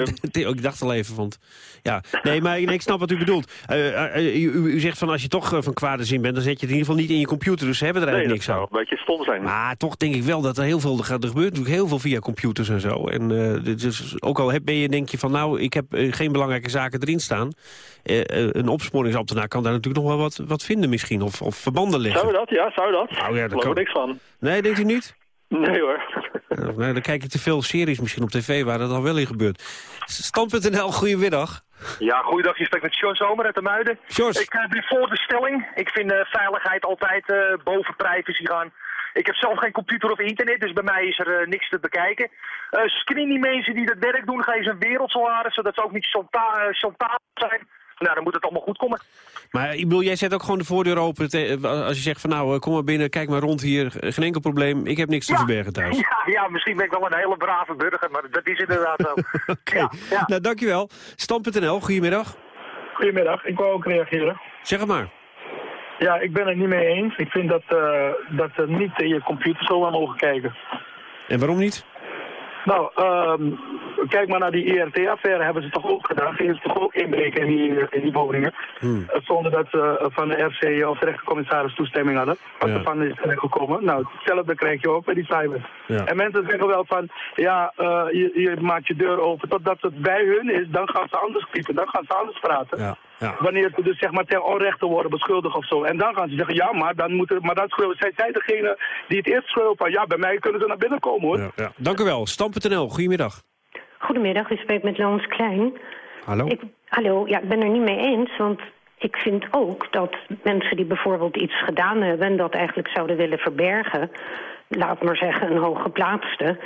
Oh, ik dacht al even, want... Ja, nee, maar nee, ik snap wat u bedoelt. Eh, eh, u, u- zegt van als je toch van kwade zin bent... dan zet je het in ieder geval niet in je computer. Dus ze hebben er nee, eigenlijk dat niks zou aan. een beetje stom zijn. Maar toch denk ik wel dat er heel veel... Er, gaat- er gebeurt natuurlijk heel veel via computers en zo. En dit is, ook al heb, ben je, denk je van... nou, ik heb geen belangrijke zaken erin staan. Een opsporingsambtenaar kan daar natuurlijk nog wel wat, wat vinden misschien. Of, of verbanden leggen. Zou dat? Ja, zou dat? Nou ja, dat Geloof kan. niks van. Nee, denkt u niet? Nee hoor. Nou, nou, dan kijk ik te veel series misschien op tv waar dat dan wel in gebeurt. Stand.nl, goedemiddag. Ja, goeiedag. Je spreekt met Sjors Zomer uit de Muiden. Sjors. Ik uh, ben voor de stelling. Ik vind eh, veiligheid altijd eh, boven privacy gaan. Ik heb zelf geen computer of internet, dus bij mij is er eh, niks te bekijken. Eh screen die mensen die dat werk doen, geef ze een wereldsalaris, zodat ze ook niet chanta- eh, chantabel zijn. Nou, dan moet het allemaal goed komen. Maar ik bedoel, jij zet ook gewoon de voordeur open te- als je zegt van nou, eh, kom maar binnen, kijk maar rond hier. eh, Geen enkel probleem, ik heb niks te verbergen thuis. Ja, ja, misschien ben ik wel een hele brave burger, maar dat is inderdaad zo. Oké, nou dankjewel. Stand.nl, goedemiddag. Goedemiddag, ik wou ook reageren. Zeg het maar. Ja, ik ben het niet mee eens. Ik vind dat, eh dat er niet in je computer zomaar mogen kijken. En waarom niet? Nou, ehm, kijk maar naar die IRT-affaire, hebben ze toch ook gedaan. Gingen ze toch ook inbreken in die, in die woningen. Hmm. Zonder dat ze eh, van de RC of de rechtercommissaris toestemming hadden. Wat Ja. er van is gekomen. Nou, hetzelfde krijg je ook bij die cyber. Ja. En mensen zeggen wel van, ja, eh, je, je maakt je deur open totdat het bij hun is. Dan gaan ze anders piepen, dan gaan ze anders praten. Ja. Ja. Wanneer ze dus zeg maar ten onrechte worden beschuldigd of zo. En dan gaan ze zeggen, ja, maar dan moeten, maar dan schreeuwen, zij zijn degene die het eerst schreeuwen van, ja, bij mij kunnen ze naar binnen komen hoor. Ja, ja. Dank u wel. Stam.nl, goedemiddag. Goedemiddag, u spreekt met Lans Klein. Hallo. Ik, hallo, ja, ik ben er niet mee eens, want ik vind ook dat mensen die bijvoorbeeld iets gedaan hebben... en dat eigenlijk zouden willen verbergen, laat maar zeggen een hooggeplaatste...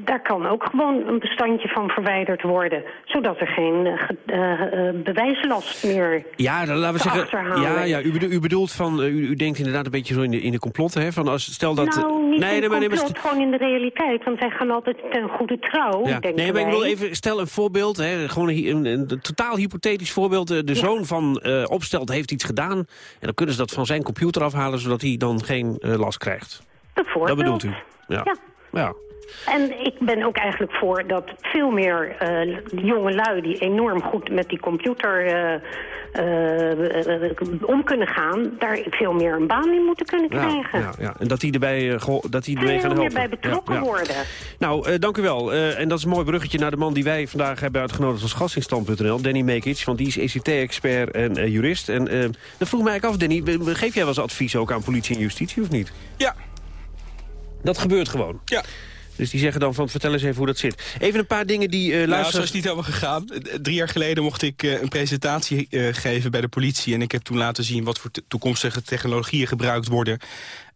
Daar kan ook gewoon een bestandje van verwijderd worden. Zodat er geen uh, uh, bewijslast meer Ja, dan laten we zeggen. achterhalen Ja, ja u, bedo- u bedoelt van. U, u denkt inderdaad een beetje zo in de, in de complotten. Hè? Van als, stel dat. nou, niet nee, in nee, maar, nee, maar complot, gewoon in de realiteit. Want wij gaan altijd ten goede trouw, Ja. Nee, maar ik wil even, stel een voorbeeld, hè, gewoon een, een, een totaal hypothetisch voorbeeld. De, zoon van eh Opstelt heeft iets gedaan en dan kunnen ze dat van zijn computer afhalen, zodat hij dan geen eh, last krijgt. Dat bedoelt u? Ja. Ja. En ik ben ook eigenlijk voor dat veel meer eh jonge lui... die enorm goed met die computer eh, eh, om kunnen gaan... daar veel meer een baan in moeten kunnen krijgen. ja, ja. En dat die erbij, dat die ermee Veel gaan meer helpen. bij betrokken Ja, ja. worden. Nou, eh, dank u wel. Eh, en dat is een mooi bruggetje naar de man die wij vandaag hebben uitgenodigd als gast in Stand.nl, Danny Mekic. Want die is ECT-expert en eh, jurist. En eh dat vroeg mij eigenlijk af, Danny, geef jij wel eens advies ook aan politie en justitie of niet? Ja. Dat gebeurt gewoon? Ja. Dus die zeggen dan van, vertel eens even hoe dat zit. Even een paar dingen die eh Nou, luisteren... zo is het niet helemaal gegaan. Eh, Drie jaar geleden mocht ik eh, een presentatie eh, geven bij de politie. En ik heb toen laten zien wat voor toekomstige technologieën gebruikt worden.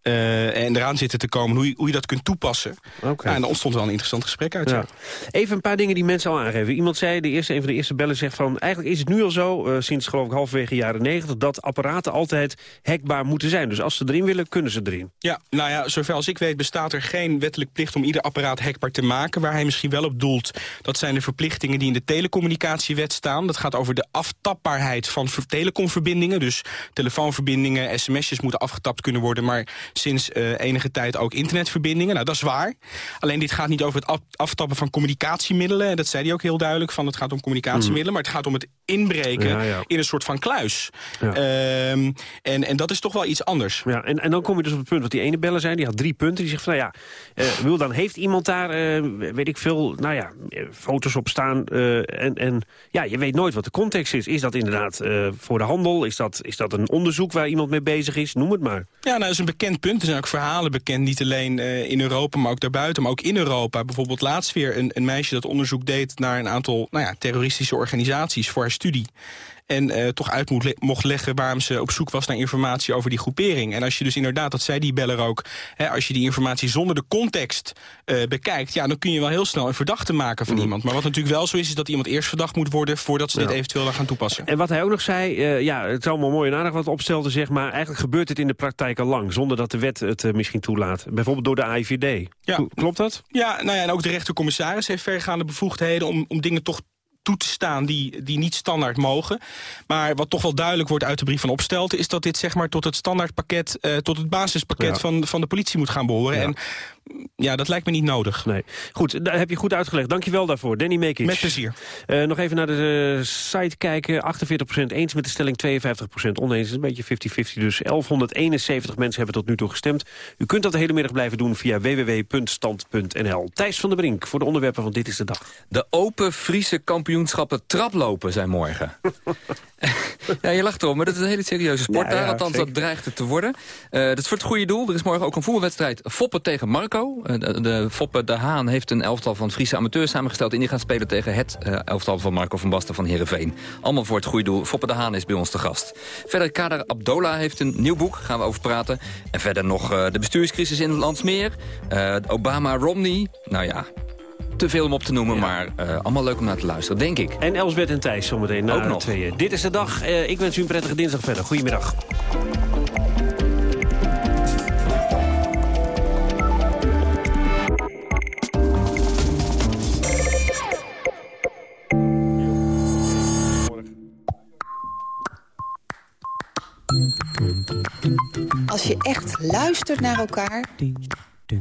Eh, en eraan zitten te komen, hoe je, hoe je dat kunt toepassen. En er ontstond wel een interessant gesprek uit. Ja. Ja. Even een paar dingen die mensen al aangeven. Iemand zei, de eerste, een van de eerste bellen zegt van... eigenlijk is het nu al zo, eh, sinds geloof ik halverwege jaren negentig... dat apparaten altijd hackbaar moeten zijn. Dus als ze erin willen, kunnen ze erin. Ja, nou ja, zover als ik weet bestaat er geen wettelijk plicht om ieder apparaat hackbaar te maken. Waar hij misschien wel op doelt, dat zijn de verplichtingen die in de telecommunicatiewet staan. Dat gaat over de aftapbaarheid van ver- telecomverbindingen. Dus telefoonverbindingen, sms'jes moeten afgetapt kunnen worden. Maar sinds eh, enige tijd ook internetverbindingen. Nou, dat is waar. Alleen dit gaat niet over het af- aftappen van communicatiemiddelen. En dat zei hij ook heel duidelijk, van het gaat om communicatiemiddelen. Maar het gaat om het inbreken Ja, ja. in een soort van kluis. Ja. Ehm, en, en dat is toch wel iets anders. Ja, en, en dan kom je dus op het punt wat die ene beller zei. Die had drie punten. Die zegt van, nou ja, eh, wil dan heeft iemand daar, eh, weet ik veel, nou ja, foto's op staan. en, en ja, je weet nooit wat de context is. Is dat inderdaad voor de handel? Is dat, is dat een onderzoek waar iemand mee bezig is? Noem het maar. Ja, nou, dat is een bekend punt. Er zijn ook verhalen bekend, niet alleen eh, in Europa, maar ook daarbuiten, maar ook in Europa. Bijvoorbeeld laatst weer een, een meisje dat onderzoek deed naar een aantal nou ja, terroristische organisaties voor haar studie. En eh, toch uit moet le- mocht leggen waarom ze op zoek was naar informatie over die groepering. En als je dus inderdaad, dat zei die beller ook... Hè, als je die informatie zonder de context eh, bekijkt... ja, dan kun je wel heel snel een verdachte maken van iemand. Maar wat natuurlijk wel zo is, is dat iemand eerst verdacht moet worden... voordat ze dit eventueel gaan toepassen. En wat hij ook nog zei, eh, ja, het is allemaal mooi en aardig wat opstelde, zeg maar. Eigenlijk gebeurt het in de praktijk al lang, zonder dat de wet het eh, misschien toelaat. Bijvoorbeeld door de AIVD. Ja. Kl- Klopt dat? Ja, nou ja, en ook de rechtercommissaris heeft vergaande bevoegdheden om, om dingen toch toe te staan die, die niet standaard mogen. Maar wat toch wel duidelijk wordt uit de brief van Opstelten... is dat dit zeg maar tot het standaardpakket, eh, tot het basispakket Ja. van, van de politie moet gaan behoren. Ja. En ja, dat lijkt me niet nodig. Nee. Goed, daar heb je goed uitgelegd. Dankjewel daarvoor. Danny Mekic. Met plezier. Eh, nog even naar de eh, site kijken. 48% eens met de stelling, 52% oneens. Dat is een beetje 50-50. Dus 1171 mensen hebben tot nu toe gestemd. U kunt dat de hele middag blijven doen via www.stand.nl. Thijs van der Brink voor de onderwerpen van Dit is de Dag. De Open Friese kampioenschappen traplopen zijn morgen. ja, je lacht erom, maar dat is een hele serieuze sport daar. ja, Althans, zeker. dat dreigt het te worden. Eh, dat is voor het goede doel. Er is morgen ook een voetbalwedstrijd Foppen tegen Marco. Eh, de, de Foppen de Haan heeft een elftal van Friese amateurs samengesteld... en die gaan spelen tegen het eh, elftal van Marco van Basten van Heerenveen. Allemaal voor het goede doel. Foppen de Haan is bij ons te gast. Verder Kader Abdola heeft een nieuw boek, gaan we over praten. En verder nog de bestuurscrisis in Landsmeer. Eh, Obama-Romney. Nou ja, te veel om op te noemen, maar eh, allemaal leuk om naar te luisteren, denk ik. En Elsbeth en Thijs zometeen na Ook nog. tweeën. Dit is de dag. Eh, ik wens u een prettige dinsdag verder. Goedemiddag. Als je echt luistert naar elkaar,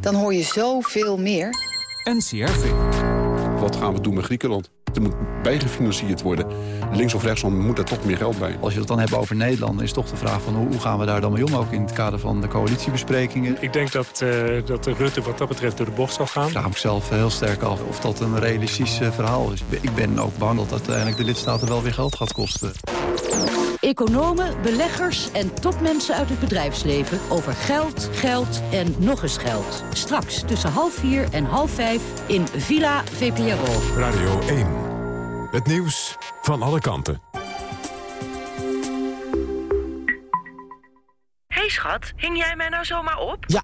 dan hoor je zoveel meer. NCRV. Wat gaan we doen met Griekenland? Er moet bijgefinancierd worden. Links of rechtsom moet er toch meer geld bij. Als je het dan hebben over Nederland, is toch de vraag van hoe gaan we daar dan mee om? Ook in het kader van de coalitiebesprekingen. Ik denk dat, eh, dat de Rutte wat dat betreft door de bocht zal gaan. Ik vraag me zelf heel sterk af of dat een realistisch eh, verhaal is. Ik ben ook bang dat uiteindelijk de lidstaten wel weer geld gaat kosten. Economen, beleggers en topmensen uit het bedrijfsleven over geld, geld en nog eens geld. Straks tussen half vier en half vijf in Villa VPRO. Radio 1. Het nieuws van alle kanten. Hey schat, hing jij mij nou zomaar op? Ja,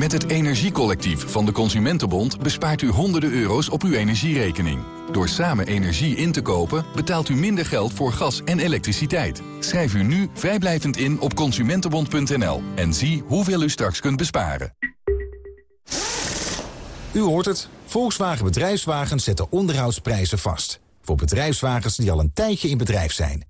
Met het Energiecollectief van de Consumentenbond bespaart u honderden euro's op uw energierekening. Door samen energie in te kopen betaalt u minder geld voor gas en elektriciteit. Schrijf u nu vrijblijvend in op consumentenbond.nl en zie hoeveel u straks kunt besparen. U hoort het. Volkswagen Bedrijfswagens zetten onderhoudsprijzen vast. Voor bedrijfswagens die al een tijdje in bedrijf zijn.